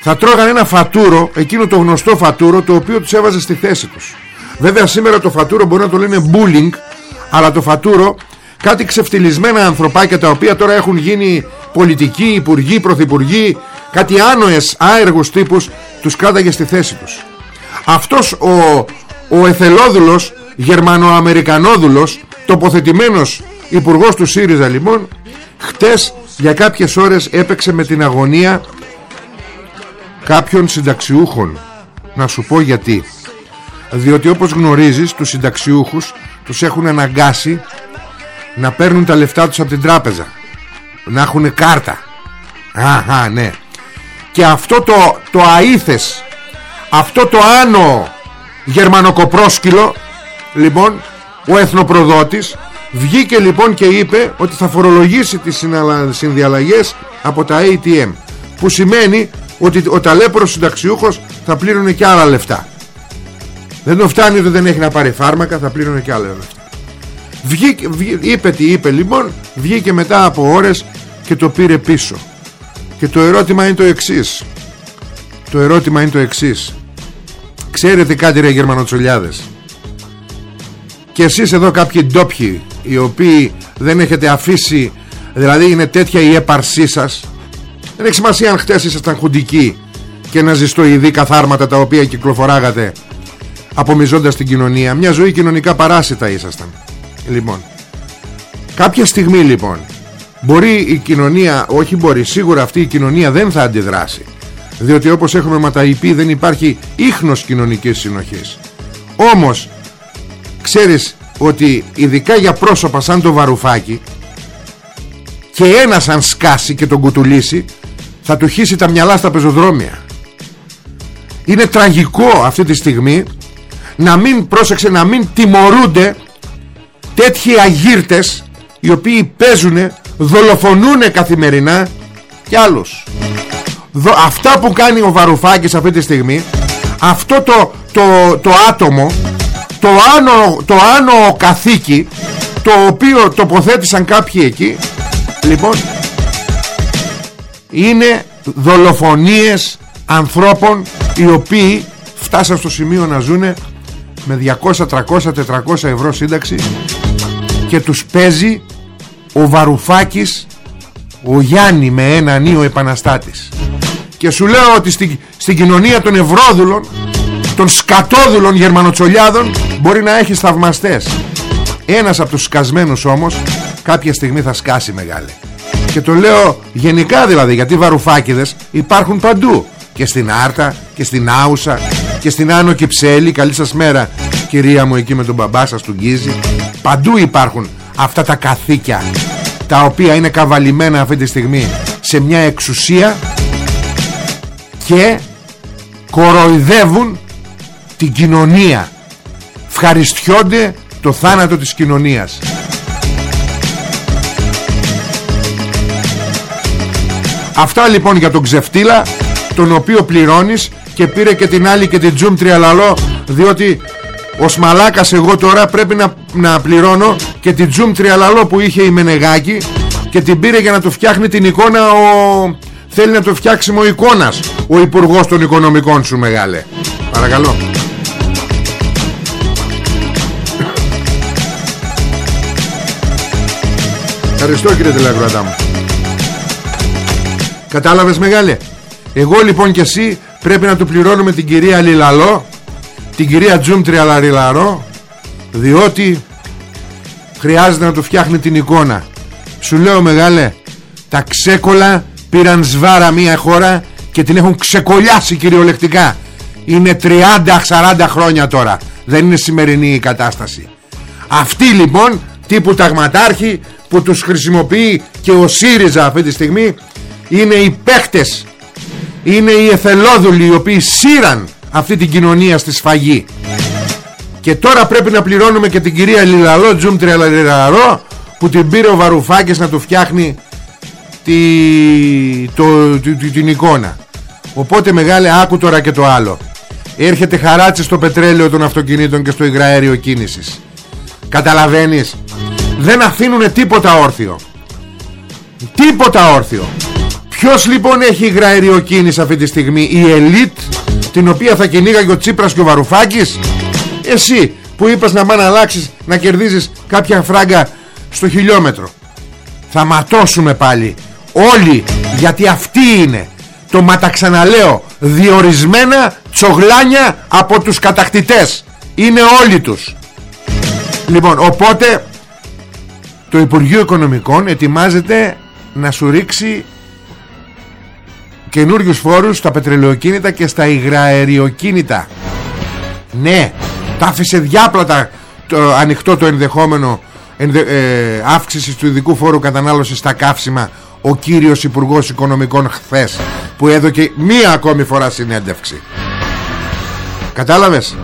Speaker 1: θα τρώγαν ένα φατούρο εκείνο το γνωστό φατούρο το οποίο τους έβαζε στη θέση τους. Βέβαια σήμερα το φατούρο μπορεί να το λένε bullying αλλά το φατούρο κάτι ξεφτυλισμένα ανθρωπάκια τα οποία τώρα έχουν γίνει πολιτικοί, υπουργοί, πρωθυπουργοί κάτι άνοες άεργους τύπους τους κράταγε στη θέση τους. Αυτός ο, ο εθελόδουλος γερμανοαμερικανόδουλος τοποθετημένος υπουργός του ΣΥΡΙΖΑ λοιπόν χτες για κάποιες ώρες έπαιξε με την αγωνία κάποιων συνταξιούχων. Να σου πω γιατί. Διότι όπως γνωρίζεις τους συνταξιούχους τους έχουν αναγκάσει να παίρνουν τα λεφτά τους από την τράπεζα. Να έχουν κάρτα. Αχα ναι και αυτό το, το αήθες αυτό το άνω γερμανοκοπρόσκυλο λοιπόν ο εθνοπροδότης βγήκε λοιπόν και είπε ότι θα φορολογήσει τις συνδιαλλαγές από τα ATM που σημαίνει ότι ο ταλέπορος συνταξιούχος θα πλήρωνε και άλλα λεφτά. Δεν το φτάνει ότι δεν έχει να πάρει φάρμακα θα πλήρωνε και άλλα λεφτά. Βγήκε, είπε τι είπε λοιπόν βγήκε μετά από ώρες και το πήρε πίσω και το ερώτημα είναι το εξής. Το ερώτημα είναι το εξής. Ξέρετε κάτι ρε γερμανοτσολιάδες; Και εσείς εδώ κάποιοι ντόπιοι οι οποίοι δεν έχετε αφήσει δηλαδή είναι τέτοια η έπαρσή σας δεν έχει σημασία αν χτες ήσασταν χουντικοί και να ζεστοειδή καθάρματα τα οποία κυκλοφοράγατε απομιζώντας την κοινωνία. Μια ζωή κοινωνικά παράσιτα ήσασταν. Λοιπόν κάποια στιγμή λοιπόν μπορεί η κοινωνία όχι μπορεί σίγουρα αυτή η κοινωνία δεν θα αντιδράσει. Διότι όπως έχουμε ματαϊπεί δεν υπάρχει ίχνος κοινωνικής συνοχής όμως ξέρεις ότι ειδικά για πρόσωπα σαν το βαρουφάκι και ένας αν σκάσει και τον κουτουλήσει θα του χύσει τα μυαλά στα πεζοδρόμια. Είναι τραγικό αυτή τη στιγμή να μην πρόσεξε να μην τιμωρούνται τέτοιοι αγύρτες οι οποίοι παίζουν δολοφονούν καθημερινά και άλλους. Αυτά που κάνει ο Βαρουφάκης αυτή τη στιγμή αυτό το, το, το άτομο το άνω, το άνω καθήκη το οποίο τοποθέτησαν κάποιοι εκεί λοιπόν είναι δολοφονίες ανθρώπων οι οποίοι φτάσαν στο σημείο να ζουνε με 200, 300, 400 ευρώ σύνταξη και τους παίζει ο Βαρουφάκης ο Γιάννη με ένα νύο επαναστάτης. Και σου λέω ότι στην, στην κοινωνία των ευρώδουλων των σκατόδουλων γερμανοτσολιάδων μπορεί να έχεις θαυμαστές. Ένας από τους σκασμένους όμως κάποια στιγμή θα σκάσει μεγάλη. Και το λέω γενικά δηλαδή γιατί βαρουφάκιδες υπάρχουν παντού. Και στην Άρτα και στην Άουσα και στην Άνω Κυψέλη καλή σας μέρα κυρία μου εκεί με τον μπαμπά σας του Γκίζη. Παντού υπάρχουν αυτά τα καθήκια τα οποία είναι καβαλημένα αυτή τη στιγμή σε μια εξουσία και κοροϊδεύουν την κοινωνία. Ευχαριστιόνται το θάνατο της κοινωνίας. Αυτά λοιπόν για τον ξεφτύλα τον οποίο πληρώνεις και πήρε και την άλλη και την τζουμ τριαλαλό διότι ως μαλάκας εγώ τώρα πρέπει να, να πληρώνω και την Τζουμ Τριαλαλό που είχε η Μενεγάκη και την πήρε για να του φτιάχνει την εικόνα ο... θέλει να το φτιάξει ο εικόνας ο Υπουργός των Οικονομικών σου μεγάλε. Παρακαλώ. Ευχαριστώ κύριε Τελακροατά μου. Κατάλαβες μεγάλε. Εγώ λοιπόν και εσύ πρέπει να του πληρώνουμε την κυρία Λιλαλό Την κυρία Τζουμ Τριαλαριλαρό Διότι Χρειάζεται να του φτιάχνει την εικόνα. Σου λέω μεγάλε Τα ξέκολα πήραν σβάρα μια χώρα Και την έχουν ξεκολλιάσει κυριολεκτικά. Είναι 30-40 χρόνια τώρα. Δεν είναι σημερινή η κατάσταση. Αυτοί λοιπόν τύπου ταγματάρχη που τους χρησιμοποιεί και ο ΣΥΡΙΖΑ αυτή τη στιγμή είναι οι παίχτες. Είναι οι εθελόδουλοι οι οποίοι σύραν αυτή την κοινωνία στη σφαγή. Και τώρα πρέπει να πληρώνουμε και την κυρία Λιλαλό Τζουμ Τριαλαρό που την πήρε ο Βαρουφάκης να του φτιάχνει τη, το, την εικόνα. Οπότε μεγάλε άκου τώρα και το άλλο. Έρχεται χαράτσι στο πετρέλαιο των αυτοκινήτων και στο υγραέριο κίνησης. Καταλαβαίνεις; Δεν αφήνουν τίποτα όρθιο. Τίποτα όρθιο. Ποιος λοιπόν έχει υγραεριοκίνηση αυτή τη στιγμή; Η ελίτ την οποία θα κυνήγαγε ο Τσίπρας και ο Βαρουφάκης. Εσύ που είπες να μάνα αλλάξεις να κερδίζεις κάποια φράγκα στο χιλιόμετρο. Θα ματώσουμε πάλι όλοι γιατί αυτοί είναι το ματαξαναλέω διορισμένα τσογλάνια από τους κατακτητές. Είναι όλοι τους. Λοιπόν οπότε το Υπουργείο Οικονομικών ετοιμάζεται να σου ρίξει καινούριους φόρους στα πετρελαιοκίνητα και στα υγραεριοκίνητα. Ναι τα άφησε διάπλατα το, ανοιχτό το ενδεχόμενο ενδε, ε, αύξησης του ειδικού φόρου κατανάλωσης στα καύσιμα ο κύριος Υπουργός Οικονομικών χθες που έδωκε μία ακόμη φορά συνέντευξη. Κατάλαβες;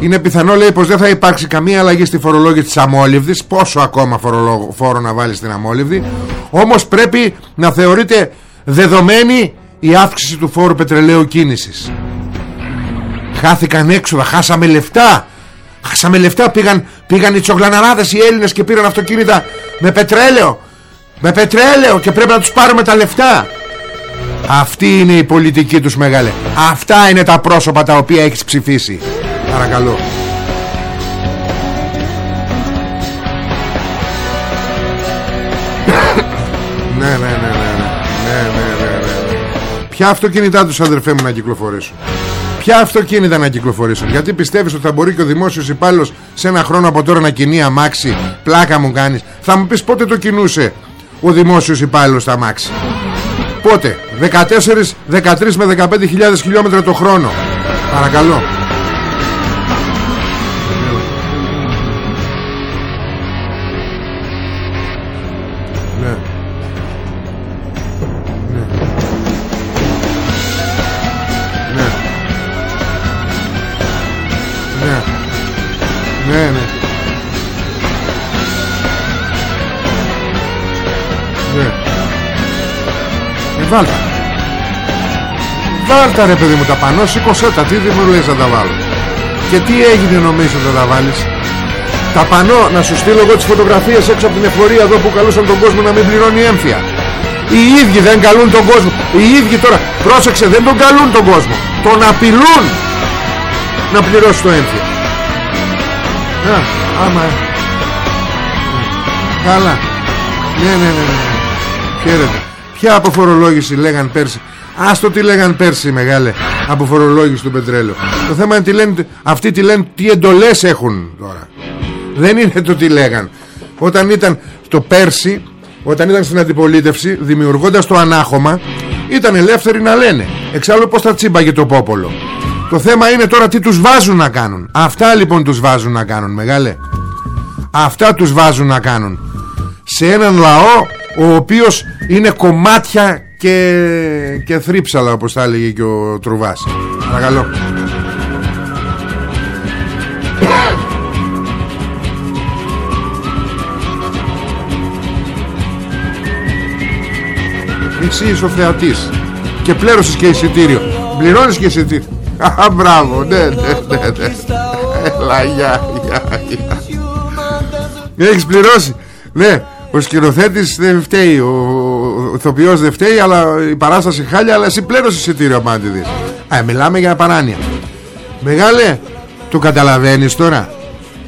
Speaker 1: Είναι πιθανό λέει πως δεν θα υπάρξει καμία αλλαγή στη φορολόγηση της αμόλυβδης Πόσο ακόμα φόρο να βάλει στην αμόλυβδη Όμως πρέπει να θεωρείται δεδομένη η αύξηση του φόρου πετρελαίου κίνησης. Χάθηκαν έξοδα, χάσαμε λεφτά. Χάσαμε λεφτά, πήγαν, πήγαν οι τσογλαναράδες οι Έλληνες και πήραν αυτοκίνητα με πετρέλαιο. Με πετρέλαιο και πρέπει να τους πάρουμε τα λεφτά. Αυτή είναι η πολιτική τους μεγάλε. Αυτά είναι τα πρόσωπα τα οποία έχεις ψηφίσει. Παρακαλώ Ποια αυτοκίνητά τους αδερφέ μου να κυκλοφορήσουν; Ποια αυτοκίνητα να κυκλοφορήσουν; Γιατί πιστεύεις ότι θα μπορεί και ο δημόσιος υπάλληλος Σε ένα χρόνο από τώρα να κινεί αμάξι; Πλάκα μου κάνεις. Θα μου πεις πότε το κινούσε Ο δημόσιος υπάλληλος τα αμάξι; Πότε; 14, 13 με 15 χιλιόμετρα το χρόνο. Παρακαλώ Βάλτα Βάλτα ρε παιδί μου τα πανώ Σήκωσέ τα τι δεν μου λες να τα βάλω. Και τι έγινε νομίζω να τα βάλεις. Τα πανώ να σου στείλω εγώ τις φωτογραφίες έξω από την εφορία εδώ που καλούσαν τον κόσμο να μην πληρώνει έμφυα. Οι ίδιοι δεν καλούν τον κόσμο. Οι ίδιοι τώρα πρόσεξε δεν τον καλούν τον κόσμο. Τον απειλούν Να πληρώσει το έμφυα. Α, άμα. Καλά. Ναι ναι ναι, ναι. Χαίρετε Ποια αποφορολόγηση λέγαν πέρσι; Άστο τι λέγαν πέρσι μεγάλε Αποφορολόγηση του πετρέλαιου Το θέμα είναι τι λένε, αυτοί τι λένε Τι εντολές έχουν τώρα. Δεν είναι το τι λέγαν. Όταν ήταν το πέρσι Όταν ήταν στην αντιπολίτευση Δημιουργώντας το ανάχωμα Ήταν ελεύθεροι να λένε. Εξάλλου πως θα τσίμπαγε το πόπολο. Το θέμα είναι τώρα τι τους βάζουν να κάνουν. Αυτά λοιπόν τους βάζουν να κάνουν μεγάλε. Αυτά τους βάζουν να κάνουν. Σε έναν λαό ο οποίος είναι κομμάτια και, και θρύψαλα όπως θα έλεγε και ο Τρουβάς παρακαλώ Εσύ είσαι ο θεατής Και πλέρωσες και εισιτήριο Πληρώνεις και εισιτήριο Α, μπράβο, ναι, ναι, ναι, ναι. Έλα, γεια, γεια, γεια. Έχεις πληρώσει. Ναι, ο σκηνοθέτης δεν φταίει, ο, ο ηθοποιός δεν φταίει, αλλά η παράσταση χάλια, αλλά εσύ πλήρωσες εισιτήριο δεις. Α, μιλάμε για παράνοια. Μεγάλε, το καταλαβαίνεις τώρα;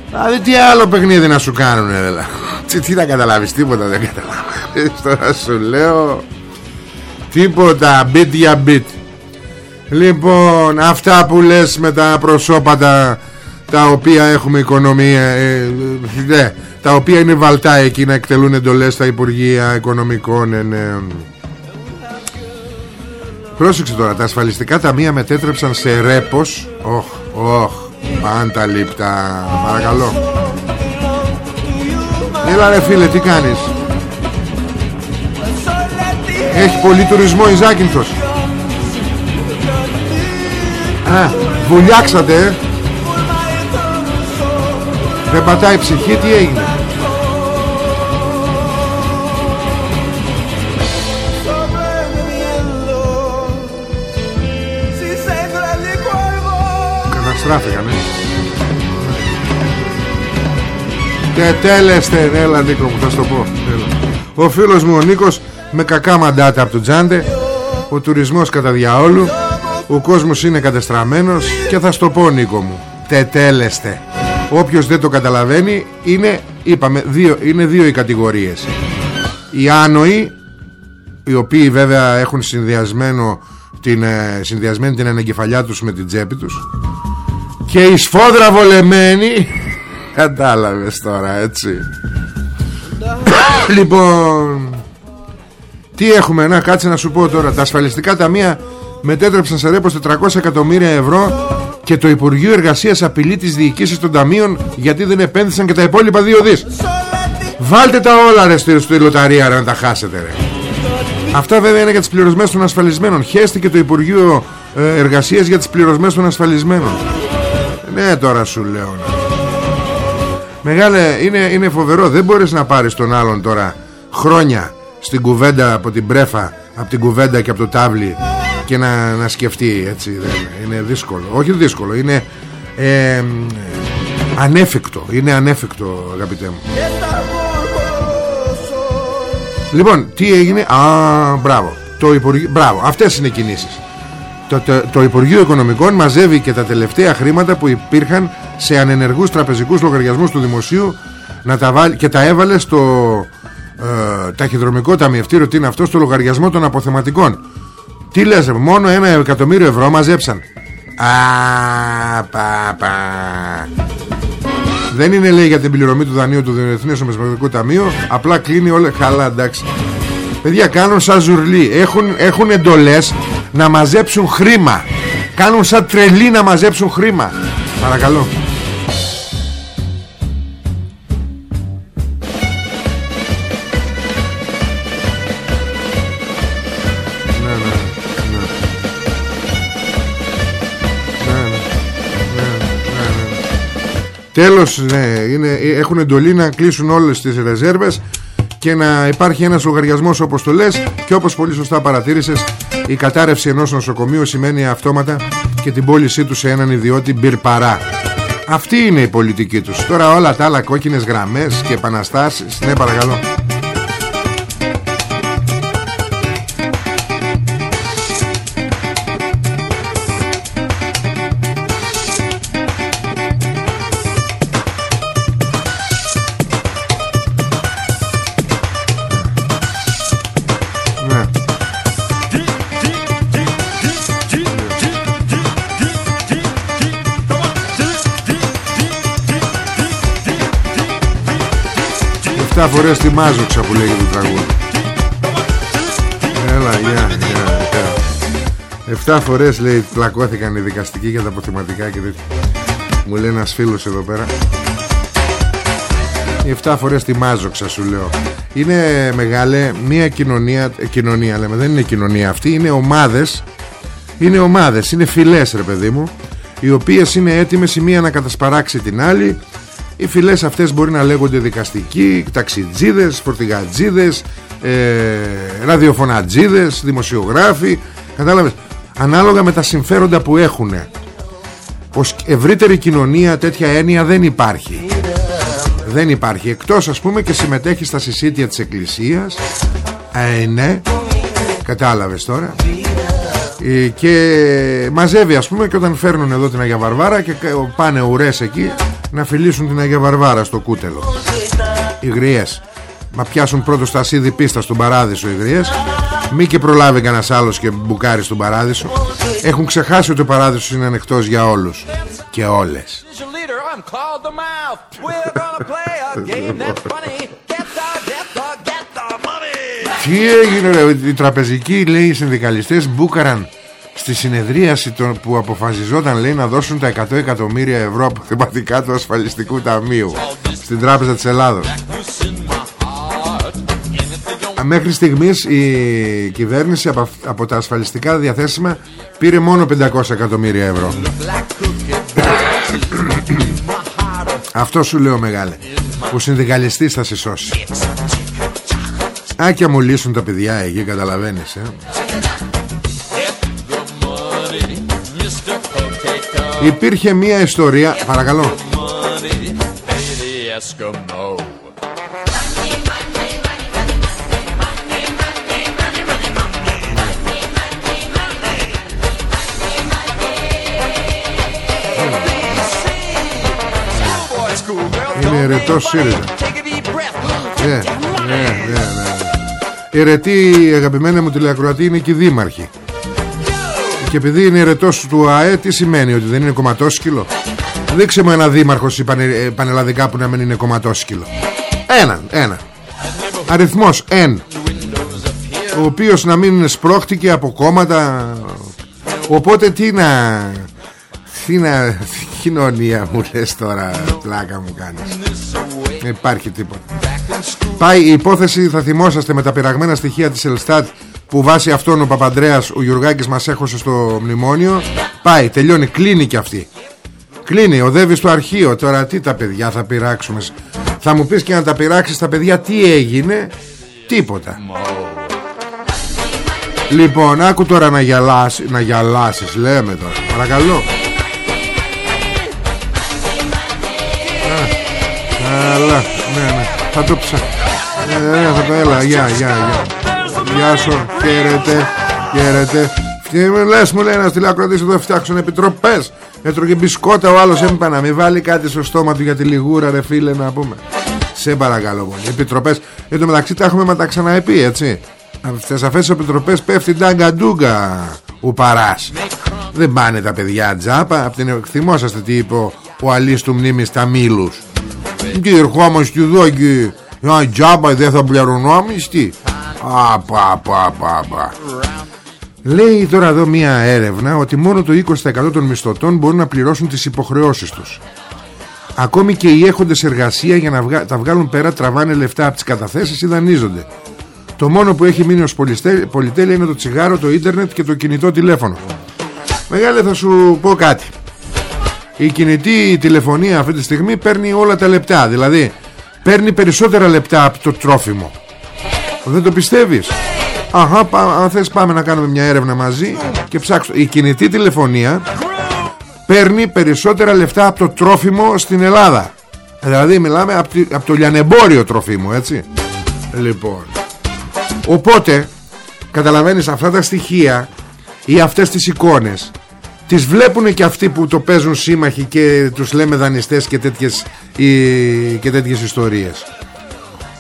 Speaker 1: Δηλαδή τι άλλο παιχνίδι να σου κάνουν, έλα. Τι, τι να καταλάβεις, τίποτα δεν καταλάβεις. Τώρα σου λέω τίποτα, bit για bit. Λοιπόν, αυτά που λες με τα προσώπατα τα οποία έχουμε οικονομία ε, ε, τα οποία είναι βαλτά εκεί να εκτελούν εντολές στα Υπουργεία Οικονομικών ε, ναι. Πρόσεξε τώρα τα ασφαλιστικά ταμεία μετέτρεψαν σε ρέπος Οχ, οχ, πάντα λίπτα Παρακαλώ Έλα ρε φίλε τι κάνεις; Έχει πολύ τουρισμό η Ζάκυνθος Α, βουλιάξατε ε. Δεν πατάει ψυχή τι έγινε; Καταστράφηκαν ε. Τετέλεστε Έλα Νίκο μου θα σου το πω. Ο φίλος μου ο Νίκος Με κακά μαντάτα από το Τζάντε. Ο τουρισμός κατά διαόλου. Ο κόσμος είναι κατεστραμμένος. Και θα στο πω Νίκο μου. Τετέλεστε Όποιος δεν το καταλαβαίνει είναι, είπαμε, δύο, είναι δύο οι κατηγορίες. Οι άνοιοι, οι οποίοι βέβαια έχουν συνδυασμένο την, ε, συνδυασμένη την ανεγκεφαλιά τους με την τσέπη τους. Και οι σφόδρα βολεμένοι κατάλαβες τώρα έτσι. Λοιπόν τι έχουμε να κάτσε να σου πω τώρα. Τα ασφαλιστικά ταμεία μετέτρεψαν σε ρέπος 400 εκατομμύρια ευρώ και το Υπουργείο Εργασίας απειλεί τις διοικήσεις των ταμείων γιατί δεν επένδυσαν και τα υπόλοιπα δύο δις. Βάλτε τα όλα ρε στη λοταρία ρε να τα χάσετε ρε. Αυτά βέβαια είναι για τις πληρωσμές των ασφαλισμένων. Χέστηκε το Υπουργείο ε, Εργασίας για τις πληρωσμές των ασφαλισμένων. Ναι τώρα σου λέω. Ναι. Μεγάλε είναι, είναι φοβερό. Δεν μπορείς να πάρεις τον άλλον τώρα χρόνια στην κουβέντα από την πρέφα, από την κουβέντα και από το τάβλι και να, να σκεφτεί έτσι δεν, είναι. Δύσκολο. Όχι δύσκολο είναι ε, ανέφικτο. Είναι ανέφικτο αγαπητέ μου. Λοιπόν τι έγινε; Α μπράβο. Το Υπουργείο, μπράβο αυτές είναι οι κινήσεις. Το, το, το Υπουργείο Οικονομικών μαζεύει και τα τελευταία χρήματα που υπήρχαν σε ανενεργούς τραπεζικούς λογαριασμούς του Δημοσίου να τα βάλει, και τα έβαλε στο ε, ταχυδρομικό ταμιευτήριο. Τι είναι αυτό; Στο λογαριασμό των αποθεματικών τι λες μόνο ένα εκατομμύριο ευρώ μαζέψαν. Α, πα, πα. Δεν είναι λέει για την πληρωμή του δανείου του Διεθνές Ομεσπονδιακού Ταμείου Απλά κλείνει όλα καλά εντάξει. Παιδιά κάνουν σαν ζουρλί. Έχουν, έχουν εντολές να μαζέψουν χρήμα. Κάνουν σαν τρελή να μαζέψουν χρήμα. Παρακαλώ Τέλος ναι, είναι, έχουν εντολή να κλείσουν όλες τις ρεζέρβες και να υπάρχει ένας λογαριασμός όπως το λες και όπως πολύ σωστά παρατήρησες η κατάρρευση ενός νοσοκομείου σημαίνει αυτόματα και την πώλησή τους σε έναν ιδιώτη μπυρπαρά. Αυτή είναι η πολιτική τους. Τώρα όλα τα άλλα κόκκινες γραμμές και επαναστάσεις ναι παρακαλώ Εφτά φορές τη μάζοξα που λέγεται το τραγούδι. Έλα γεια γεια Εφτά φορές λέει πλακώθηκαν οι δικαστικοί για τα αποθεματικά και τέτοια. Μου λέει ένας φίλος εδώ πέρα. Εφτά φορές τη μάζοξα σου λέω. Είναι μεγάλη μια κοινωνία Κοινωνία λέμε δεν είναι κοινωνία αυτή Είναι ομάδες Είναι ομάδες, είναι φυλές ρε παιδί μου Οι οποίες είναι έτοιμες η μία να κατασπαράξει την άλλη οι φυλές αυτές μπορεί να λέγονται δικαστικοί, ταξιτζίδες, φορτηγατζίδες, ε, ραδιοφωνατζίδες, δημοσιογράφοι. Κατάλαβες; ανάλογα με τα συμφέροντα που έχουν ως ευρύτερη κοινωνία τέτοια έννοια δεν υπάρχει δεν υπάρχει εκτός ας πούμε και συμμετέχει στα συσίτια της εκκλησίας ε, ναι κατάλαβες τώρα ε, και μαζεύει ας πούμε και όταν φέρνουν εδώ την Αγία Βαρβάρα και πάνε ουρές εκεί να φιλήσουν την Αγία Βαρβάρα στο κούτελο. Οι γριές Μα πιάσουν πρώτο στα ασίδη πίστα στον παράδεισο οι γριές Μη και προλάβει κανένας άλλος και μπουκάρει στον παράδεισο. Έχουν ξεχάσει ότι ο παράδεισος είναι ανοιχτός για όλους. Και όλες. Τι έγινε ρε Οι τραπεζικοί λέει οι συνδικαλιστές μπούκαραν Στη συνεδρίαση που αποφασιζόταν λέει να δώσουν τα 100 εκατομμύρια ευρώ από θεματικά του ασφαλιστικού ταμείου Στην τράπεζα της Ελλάδος. Μέχρι στιγμής η κυβέρνηση από, από τα ασφαλιστικά διαθέσιμα πήρε μόνο 500 εκατομμύρια ευρώ. Αυτό σου λέω μεγάλε Που συνδικαλιστής θα σε σώσει. Άκια μου λύσουν τα παιδιά εκεί καταλαβαίνεις ε; Υπήρχε μία ιστορία Παρακαλώ. Είναι ερετός ΣΥΡΙΖΑ. Ναι, ναι, ναι, ναι. Ερετή αγαπημένα μου τηλεακροατή είναι και η δήμαρχη Και επειδή είναι ερετός του ΑΕ Τι σημαίνει ότι δεν είναι κομματόσκυλο; Δείξε μου ένα δήμαρχος πανε, ε, πανελλαδικά που να μην είναι κομματόσκυλο. Έναν, ένα. Αριθμός εν. Ο οποίος να μην σπρώχτηκε από κόμματα. Οπότε τι να Τι να κοινωνία μου λες τώρα Πλάκα μου κάνεις. Δεν υπάρχει τίποτα. Πάει η υπόθεση θα θυμόσαστε με τα πειραγμένα στοιχεία της Ελστάτ που βάσει αυτόν ο Παπαντρέας ο Γιουργάκης μας έχωσε στο μνημόνιο πάει τελειώνει κλείνει και αυτή. Κλείνει οδεύει στο αρχείο. Τώρα τι τα παιδιά θα πειράξουμε. Θα μου πεις και να τα πειράξεις τα παιδιά τι έγινε; Τίποτα. Λοιπόν άκου τώρα να, γυαλάσει, να γυαλάσεις λέμε τώρα. Παρακαλώ. Αλλά, ναι, ναι, θα το ψάξω. Ε, θα το έλα, γεια, γεια, γεια. Γεια σου, χαίρετε, χαίρετε. Και με λες μου λέει ένας τηλεακροτής εδώ φτιάξουν επιτροπές. Έτρωγε μπισκότα ο άλλος έμπα να μην βάλει κάτι στο στόμα του για τη λιγούρα ρε φίλε να πούμε Σε παρακαλώ πολύ Επιτροπές. Εν τω μεταξύ τα έχουμε τα ξαναεπεί έτσι. Αυτές αυτές τις επιτροπές πέφτει ντάγκα ντούγκα Ο παράς. Δεν πάνε τα παιδιά τζάπα Απ' την θυμόσαστε τι είπε ο Αλής του μνήμης Ταμίλους και ερχόμαστε εδώ και Α, τζάμπα δεν θα πληρωνόμαστε Απα, πα, πα, πα. Λέει τώρα εδώ μία έρευνα ότι μόνο το 20% των μισθωτών μπορούν να πληρώσουν τις υποχρεώσεις τους. Ακόμη και οι έχοντες εργασία για να βγα... τα βγάλουν πέρα τραβάνε λεφτά από τις καταθέσεις ή δανείζονται. Το μόνο που έχει μείνει ως πολυτέλεια είναι το τσιγάρο, το ίντερνετ και το κινητό τηλέφωνο. Μεγάλε θα σου πω κάτι. Η κινητή τηλεφωνία αυτή τη στιγμή παίρνει όλα τα λεπτά Δηλαδή παίρνει περισσότερα λεπτά από το τρόφιμο Δεν το πιστεύεις; Αχα, αν θες πάμε να κάνουμε μια έρευνα μαζί Και ψάξω Η κινητή τηλεφωνία Παίρνει περισσότερα λεφτά από το τρόφιμο στην Ελλάδα. Δηλαδή μιλάμε από, το λιανεμπόριο τροφίμο έτσι. Λοιπόν. Οπότε Καταλαβαίνεις αυτά τα στοιχεία Ή αυτές τις εικόνες Τις βλέπουν και αυτοί που το παίζουν σύμμαχοι Και τους λέμε δανειστές και τέτοιες, και τέτοιες ιστορίες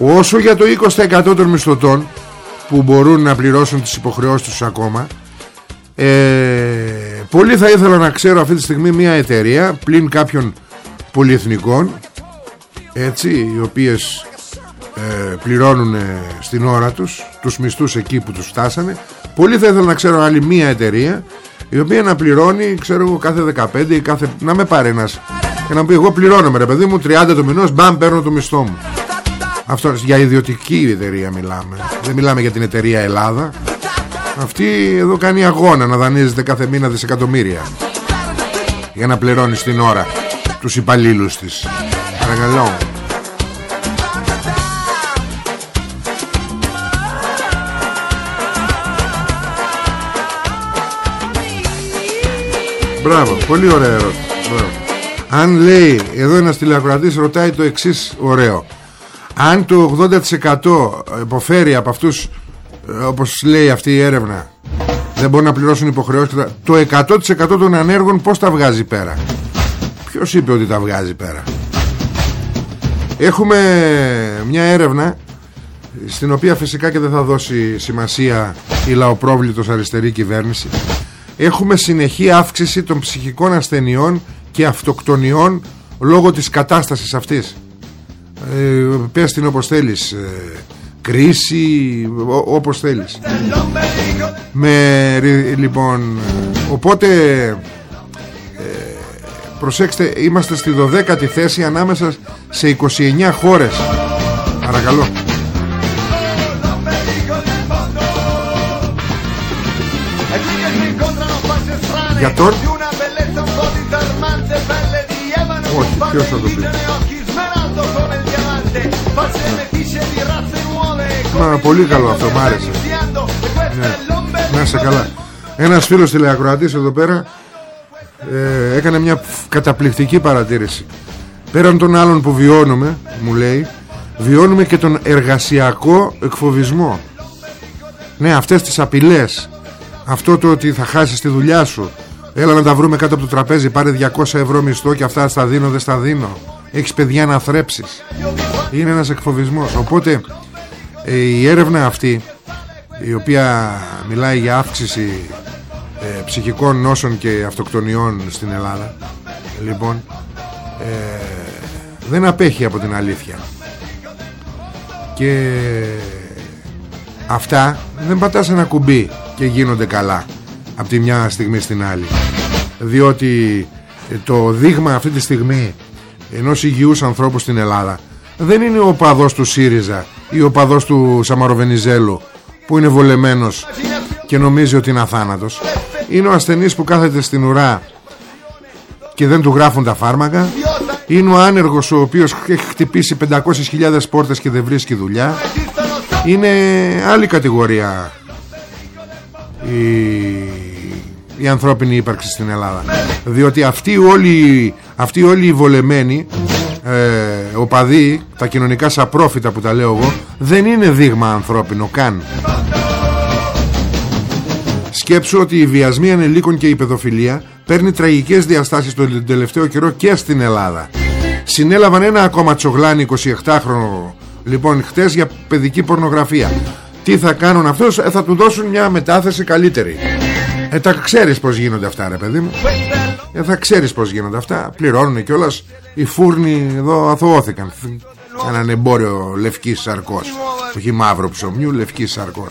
Speaker 1: Όσο για το 20% των μισθωτών Που μπορούν να πληρώσουν τις υποχρεώσεις τους ακόμα ε, Πολύ θα ήθελα να ξέρω αυτή τη στιγμή μια εταιρεία Πλην κάποιων πολυεθνικών Έτσι οι οποίες ε, πληρώνουν στην ώρα τους Τους μισθούς εκεί που τους φτάσανε Πολύ θα ήθελα να ξέρω άλλη μια εταιρεία η οποία να πληρώνει, ξέρω εγώ, κάθε 15 ή κάθε. να με πάρει ένας. Και να μου πει: Εγώ πληρώνω, ρε παιδί μου, 30 το μηνός, μπαμ, παίρνω το μισθό μου. Αυτό για ιδιωτική εταιρεία μιλάμε. Δεν μιλάμε για την εταιρεία Ελλάδα. Αυτή εδώ κάνει αγώνα να δανείζεται κάθε μήνα δισεκατομμύρια για να πληρώνει την ώρα τους υπαλλήλους της. Παρακαλώ. Μπράβο, πολύ ωραία ερώτηση. Μπράβο. Αν λέει, εδώ ένας τηλεακροατής ρωτάει το εξής ωραίο. Αν το 80% υποφέρει από αυτούς, ε, όπως λέει αυτή η έρευνα, δεν μπορούν να πληρώσουν υποχρεώσεις, το 100% των ανέργων πώς τα βγάζει πέρα; Ποιος είπε ότι τα βγάζει πέρα; Έχουμε μια έρευνα στην οποία φυσικά και δεν θα δώσει σημασία η λαοπρόβλητος αριστερή κυβέρνηση έχουμε συνεχή αύξηση των ψυχικών ασθενειών και αυτοκτονιών λόγω της κατάστασης αυτής ε, πες την όπως θέλεις ε, κρίση ό, όπως θέλεις. Με, λοιπόν οπότε ε, προσέξτε είμαστε στη 12η θέση ανάμεσα σε 29 χώρες. Παρακαλώ. Για τον Όχι, ποιος θα το πει Μα πολύ καλό αυτό, μ' άρεσε. Ναι. Να είσαι καλά. Ένας φίλος τηλεακροατής εδώ πέρα ε, Έκανε μια καταπληκτική παρατήρηση. Πέραν των άλλων που βιώνουμε Μου λέει Βιώνουμε και τον εργασιακό εκφοβισμό. Ναι αυτές τις απειλές. Αυτό το ότι θα χάσεις τη δουλειά σου. Έλα να τα βρούμε κάτω από το τραπέζι Πάρε 200 ευρώ μισθό και αυτά στα δίνω δεν στα δίνω Έχεις παιδιά να θρέψεις. Είναι ένας εκφοβισμός. Οπότε ε, η έρευνα αυτή Η οποία μιλάει για αύξηση ε, Ψυχικών νόσων και αυτοκτονιών Στην Ελλάδα Λοιπόν ε, Δεν απέχει από την αλήθεια. Και Αυτά δεν πατάς ένα κουμπί Και γίνονται καλά από τη μια στιγμή στην άλλη. Διότι το δείγμα αυτή τη στιγμή ενός υγιούς ανθρώπου στην Ελλάδα. Δεν είναι ο παδός του ΣΥΡΙΖΑ ή ο παδός του Σαμαροβενιζέλου που είναι βολεμένος και νομίζει ότι είναι αθάνατος. Είναι ο ασθενής που κάθεται στην ουρά και δεν του γράφουν τα φάρμακα. Είναι ο άνεργος ο οποίος έχει χτυπήσει 500.000 πόρτες και δεν βρίσκει δουλειά. Είναι άλλη κατηγορία η η ανθρώπινη ύπαρξη στην Ελλάδα. Διότι αυτοί όλοι, αυτοί όλοι οι βολεμένοι ε, οπαδοί, τα κοινωνικά σαπρόφητα που τα λέω εγώ δεν είναι δείγμα ανθρώπινο καν Σκέψου ότι η βιασμή ανελίκων και η παιδοφιλία παίρνει τραγικές διαστάσεις τον τελευταίο καιρό και στην Ελλάδα. Συνέλαβαν ένα ακόμα τσογλάνι 27χρονο λοιπόν χτες για παιδική πορνογραφία. Τι θα κάνουν αυτός, ε, θα του δώσουν μια μετάθεση καλύτερη. Ε, τα ξέρεις πως γίνονται αυτά ρε παιδί μου. Ε, Θα ξέρεις πως γίνονται αυτά. Πληρώνουν κιόλας. Οι φούρνοι εδώ αθωώθηκαν. Έναν εμπόριο λευκής σαρκός. Όχι μαύρο ψωμιού λευκής σαρκός.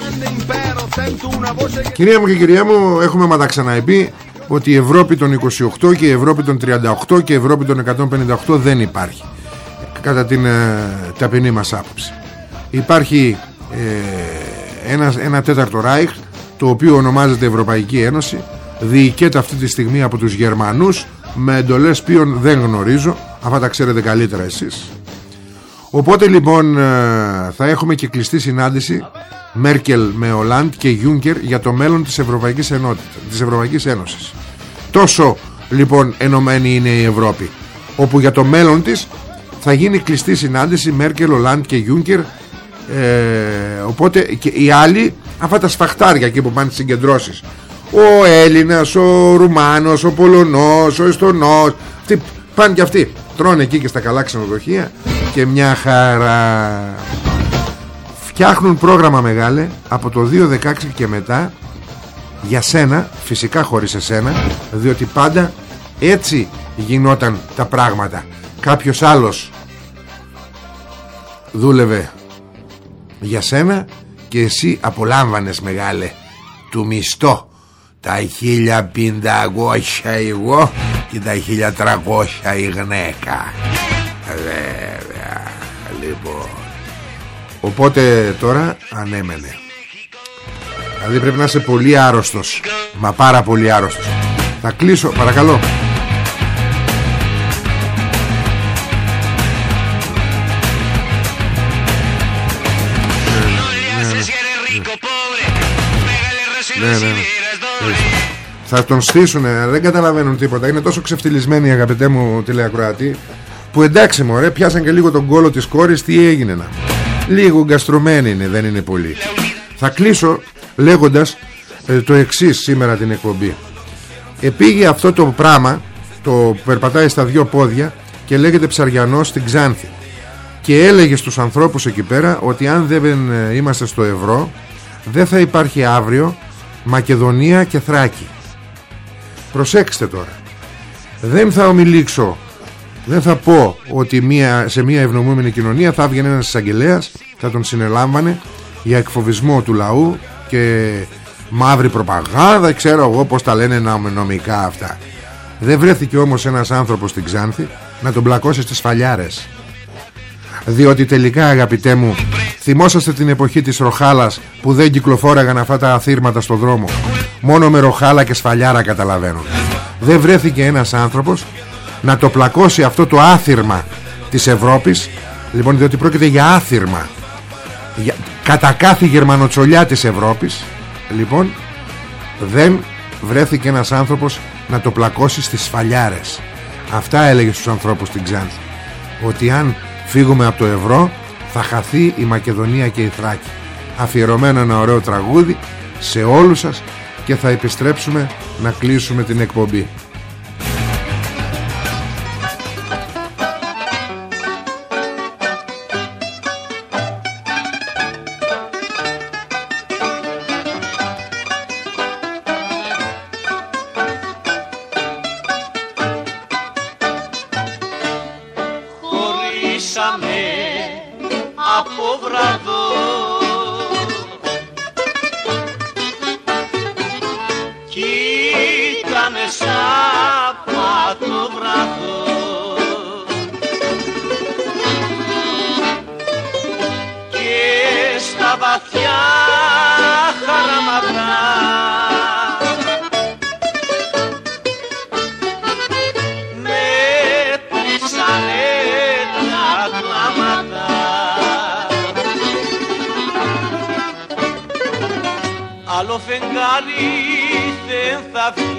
Speaker 1: Κυρία μου και κυρία μου Έχουμε μα τα ξαναεπεί Ότι η Ευρώπη των 28 και η Ευρώπη των 38 Και η Ευρώπη των 158 δεν υπάρχει. Κατά την ε, ταπεινή μας άποψη. Υπάρχει ε, ένας, ένα τέταρτο ράιχ το οποίο ονομάζεται Ευρωπαϊκή Ένωση διοικείται αυτή τη στιγμή από τους Γερμανούς με εντολές ποιον δεν γνωρίζω αυτά τα ξέρετε καλύτερα εσείς. Οπότε λοιπόν ε, θα έχουμε και κλειστή συνάντηση Μέρκελ με Ολάντ και Γιούγκερ για το μέλλον της Ευρωπαϊκής, Ενότητας, της Ευρωπαϊκής Ένωσης. Τόσο λοιπόν ενωμένη είναι η Ευρώπη όπου για το μέλλον της θα γίνει κλειστή συνάντηση Μέρκελ, Ολάντ και Γιούγκερ ε, οπότε και οι άλλοι αυτά τα σφαχτάρια εκεί που πάνε συγκεντρώσεις. Ο Έλληνας, ο Ρουμάνος, ο Πολωνός, ο Εστονός. Αυτοί, πάνε και αυτοί. Τρώνε εκεί και στα καλά ξενοδοχεία και μια χαρά. Φτιάχνουν πρόγραμμα μεγάλε από το 2016 και μετά για σένα, φυσικά χωρίς εσένα διότι πάντα έτσι γινόταν τα πράγματα. Κάποιος άλλος δούλευε για σένα και εσύ απολάμβανες μεγάλε του μισθό. Τα 1500 εγώ και τα 1300 η γυναίκα. Βέβαια λοιπόν. Οπότε τώρα ανέμενε. Δηλαδή πρέπει να είσαι πολύ άρρωστος. Μα πάρα πολύ άρρωστος. Θα κλείσω παρακαλώ Ναι, ναι, ναι. Θα τον στήσουν, δεν καταλαβαίνουν τίποτα. Είναι τόσο ξεφτυλισμένοι αγαπητέ μου τηλεακροατή που εντάξει μωρέ πιάσαν και λίγο τον κόλο της κόρης τι έγινε να. Λίγο γκαστρωμένοι είναι, δεν είναι πολύ. Θα κλείσω λέγοντας ε, το εξής σήμερα την εκπομπή. Επήγε αυτό το πράγμα, το περπατάει στα δυο πόδια και λέγεται ψαριανός στην Ξάνθη. Και έλεγε στους ανθρώπους εκεί πέρα ότι αν δεν ε, είμαστε στο ευρώ δεν θα υπάρχει αύριο Μακεδονία και Θράκη. Προσέξτε τώρα. Δεν θα ομιλήξω δεν θα πω ότι μια, σε μια ευνομούμενη κοινωνία θα έβγαινε ένας εισαγγελέας θα τον συνελάμβανε για εκφοβισμό του λαού και μαύρη προπαγάνδα ξέρω εγώ πως τα λένε νομικά αυτά δεν βρέθηκε όμως ένας άνθρωπος στην Ξάνθη να τον πλακώσει στις φαλιάρες διότι τελικά αγαπητέ μου θυμόσαστε την εποχή της Ροχάλας που δεν κυκλοφόραγαν αυτά τα αθήρματα στο δρόμο; Μόνο με Ροχάλα και σφαλιάρα καταλαβαίνουν. Δεν βρέθηκε ένας άνθρωπος να το πλακώσει αυτό το άθυρμα της Ευρώπης. Λοιπόν διότι πρόκειται για άθυρμα. Για, κατά κάθε γερμανοτσολιά της Ευρώπης λοιπόν δεν βρέθηκε ένας άνθρωπος να το πλακώσει στις σφαλιάρες. Αυτά έλεγε στους ανθρώπους στην Ξάνθη. Ότι αν φύγουμε από το ευρώ θα χαθεί η Μακεδονία και η Θράκη. Αφιερωμένο ένα ωραίο τραγούδι σε όλους σας και θα επιστρέψουμε να κλείσουμε την εκπομπή a los engaris sensación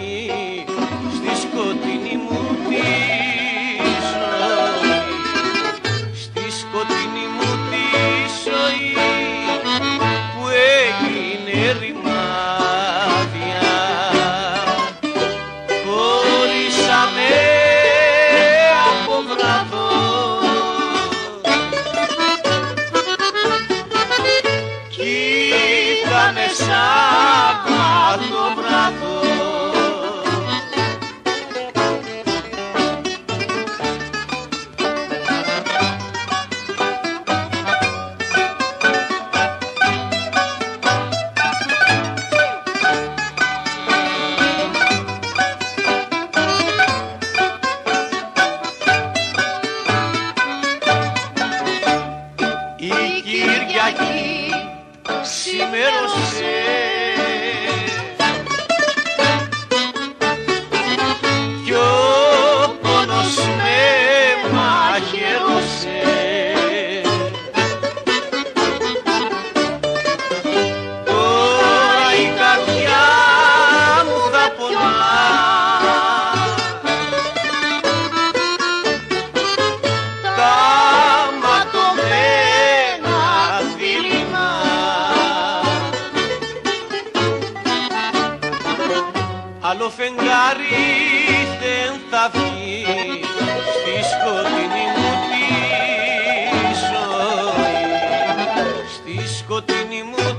Speaker 1: σκοτεινή μου.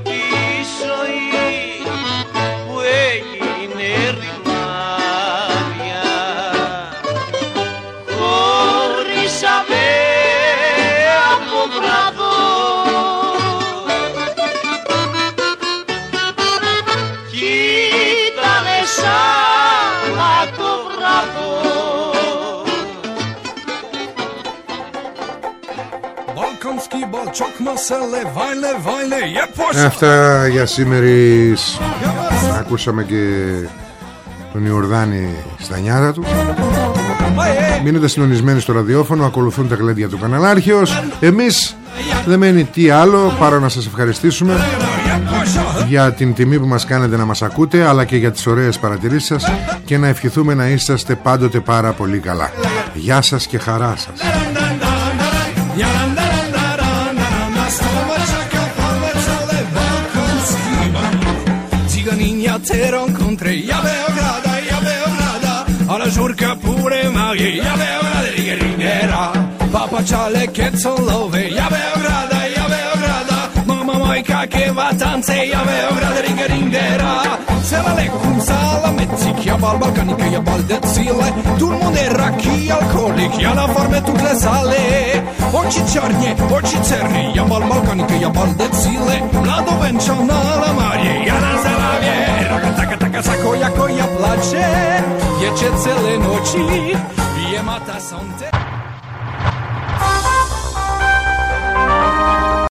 Speaker 1: Αυτά για σήμερα Ακούσαμε και τον Ιορδάνη στα νιάτα του Μείνετε συντονισμένοι στο ραδιόφωνο Ακολουθούν τα γλέντια του καναλάρχιος Εμείς δεν μένει τι άλλο Παρά να σας ευχαριστήσουμε για την τιμή που μας κάνετε να μας ακούτε αλλά και για τις ωραίες παρατηρήσεις σας και να ευχηθούμε να είσαστε πάντοτε πάρα πολύ καλά. Γεια σας και χαρά σας.
Speaker 2: Teheran contre Ja Beograda, ja Beograda Ona žurka pune magije Ja Beograda, rigerinera Papa čale, kecon love Ja Beograda majka ke vacance ja ve ograd ringeringera Sela le kum sala metik ja bal balkanike ja bal decile. Tul mune raki alkoholik ja na farme tu klesale Oči čarnje, oči cerri ja bal balkanike ja bal decile. Mlado venčal na la marje ja na zelavje Raka taka taka sako jako ja plače Ječe cele noći, pije mata sonte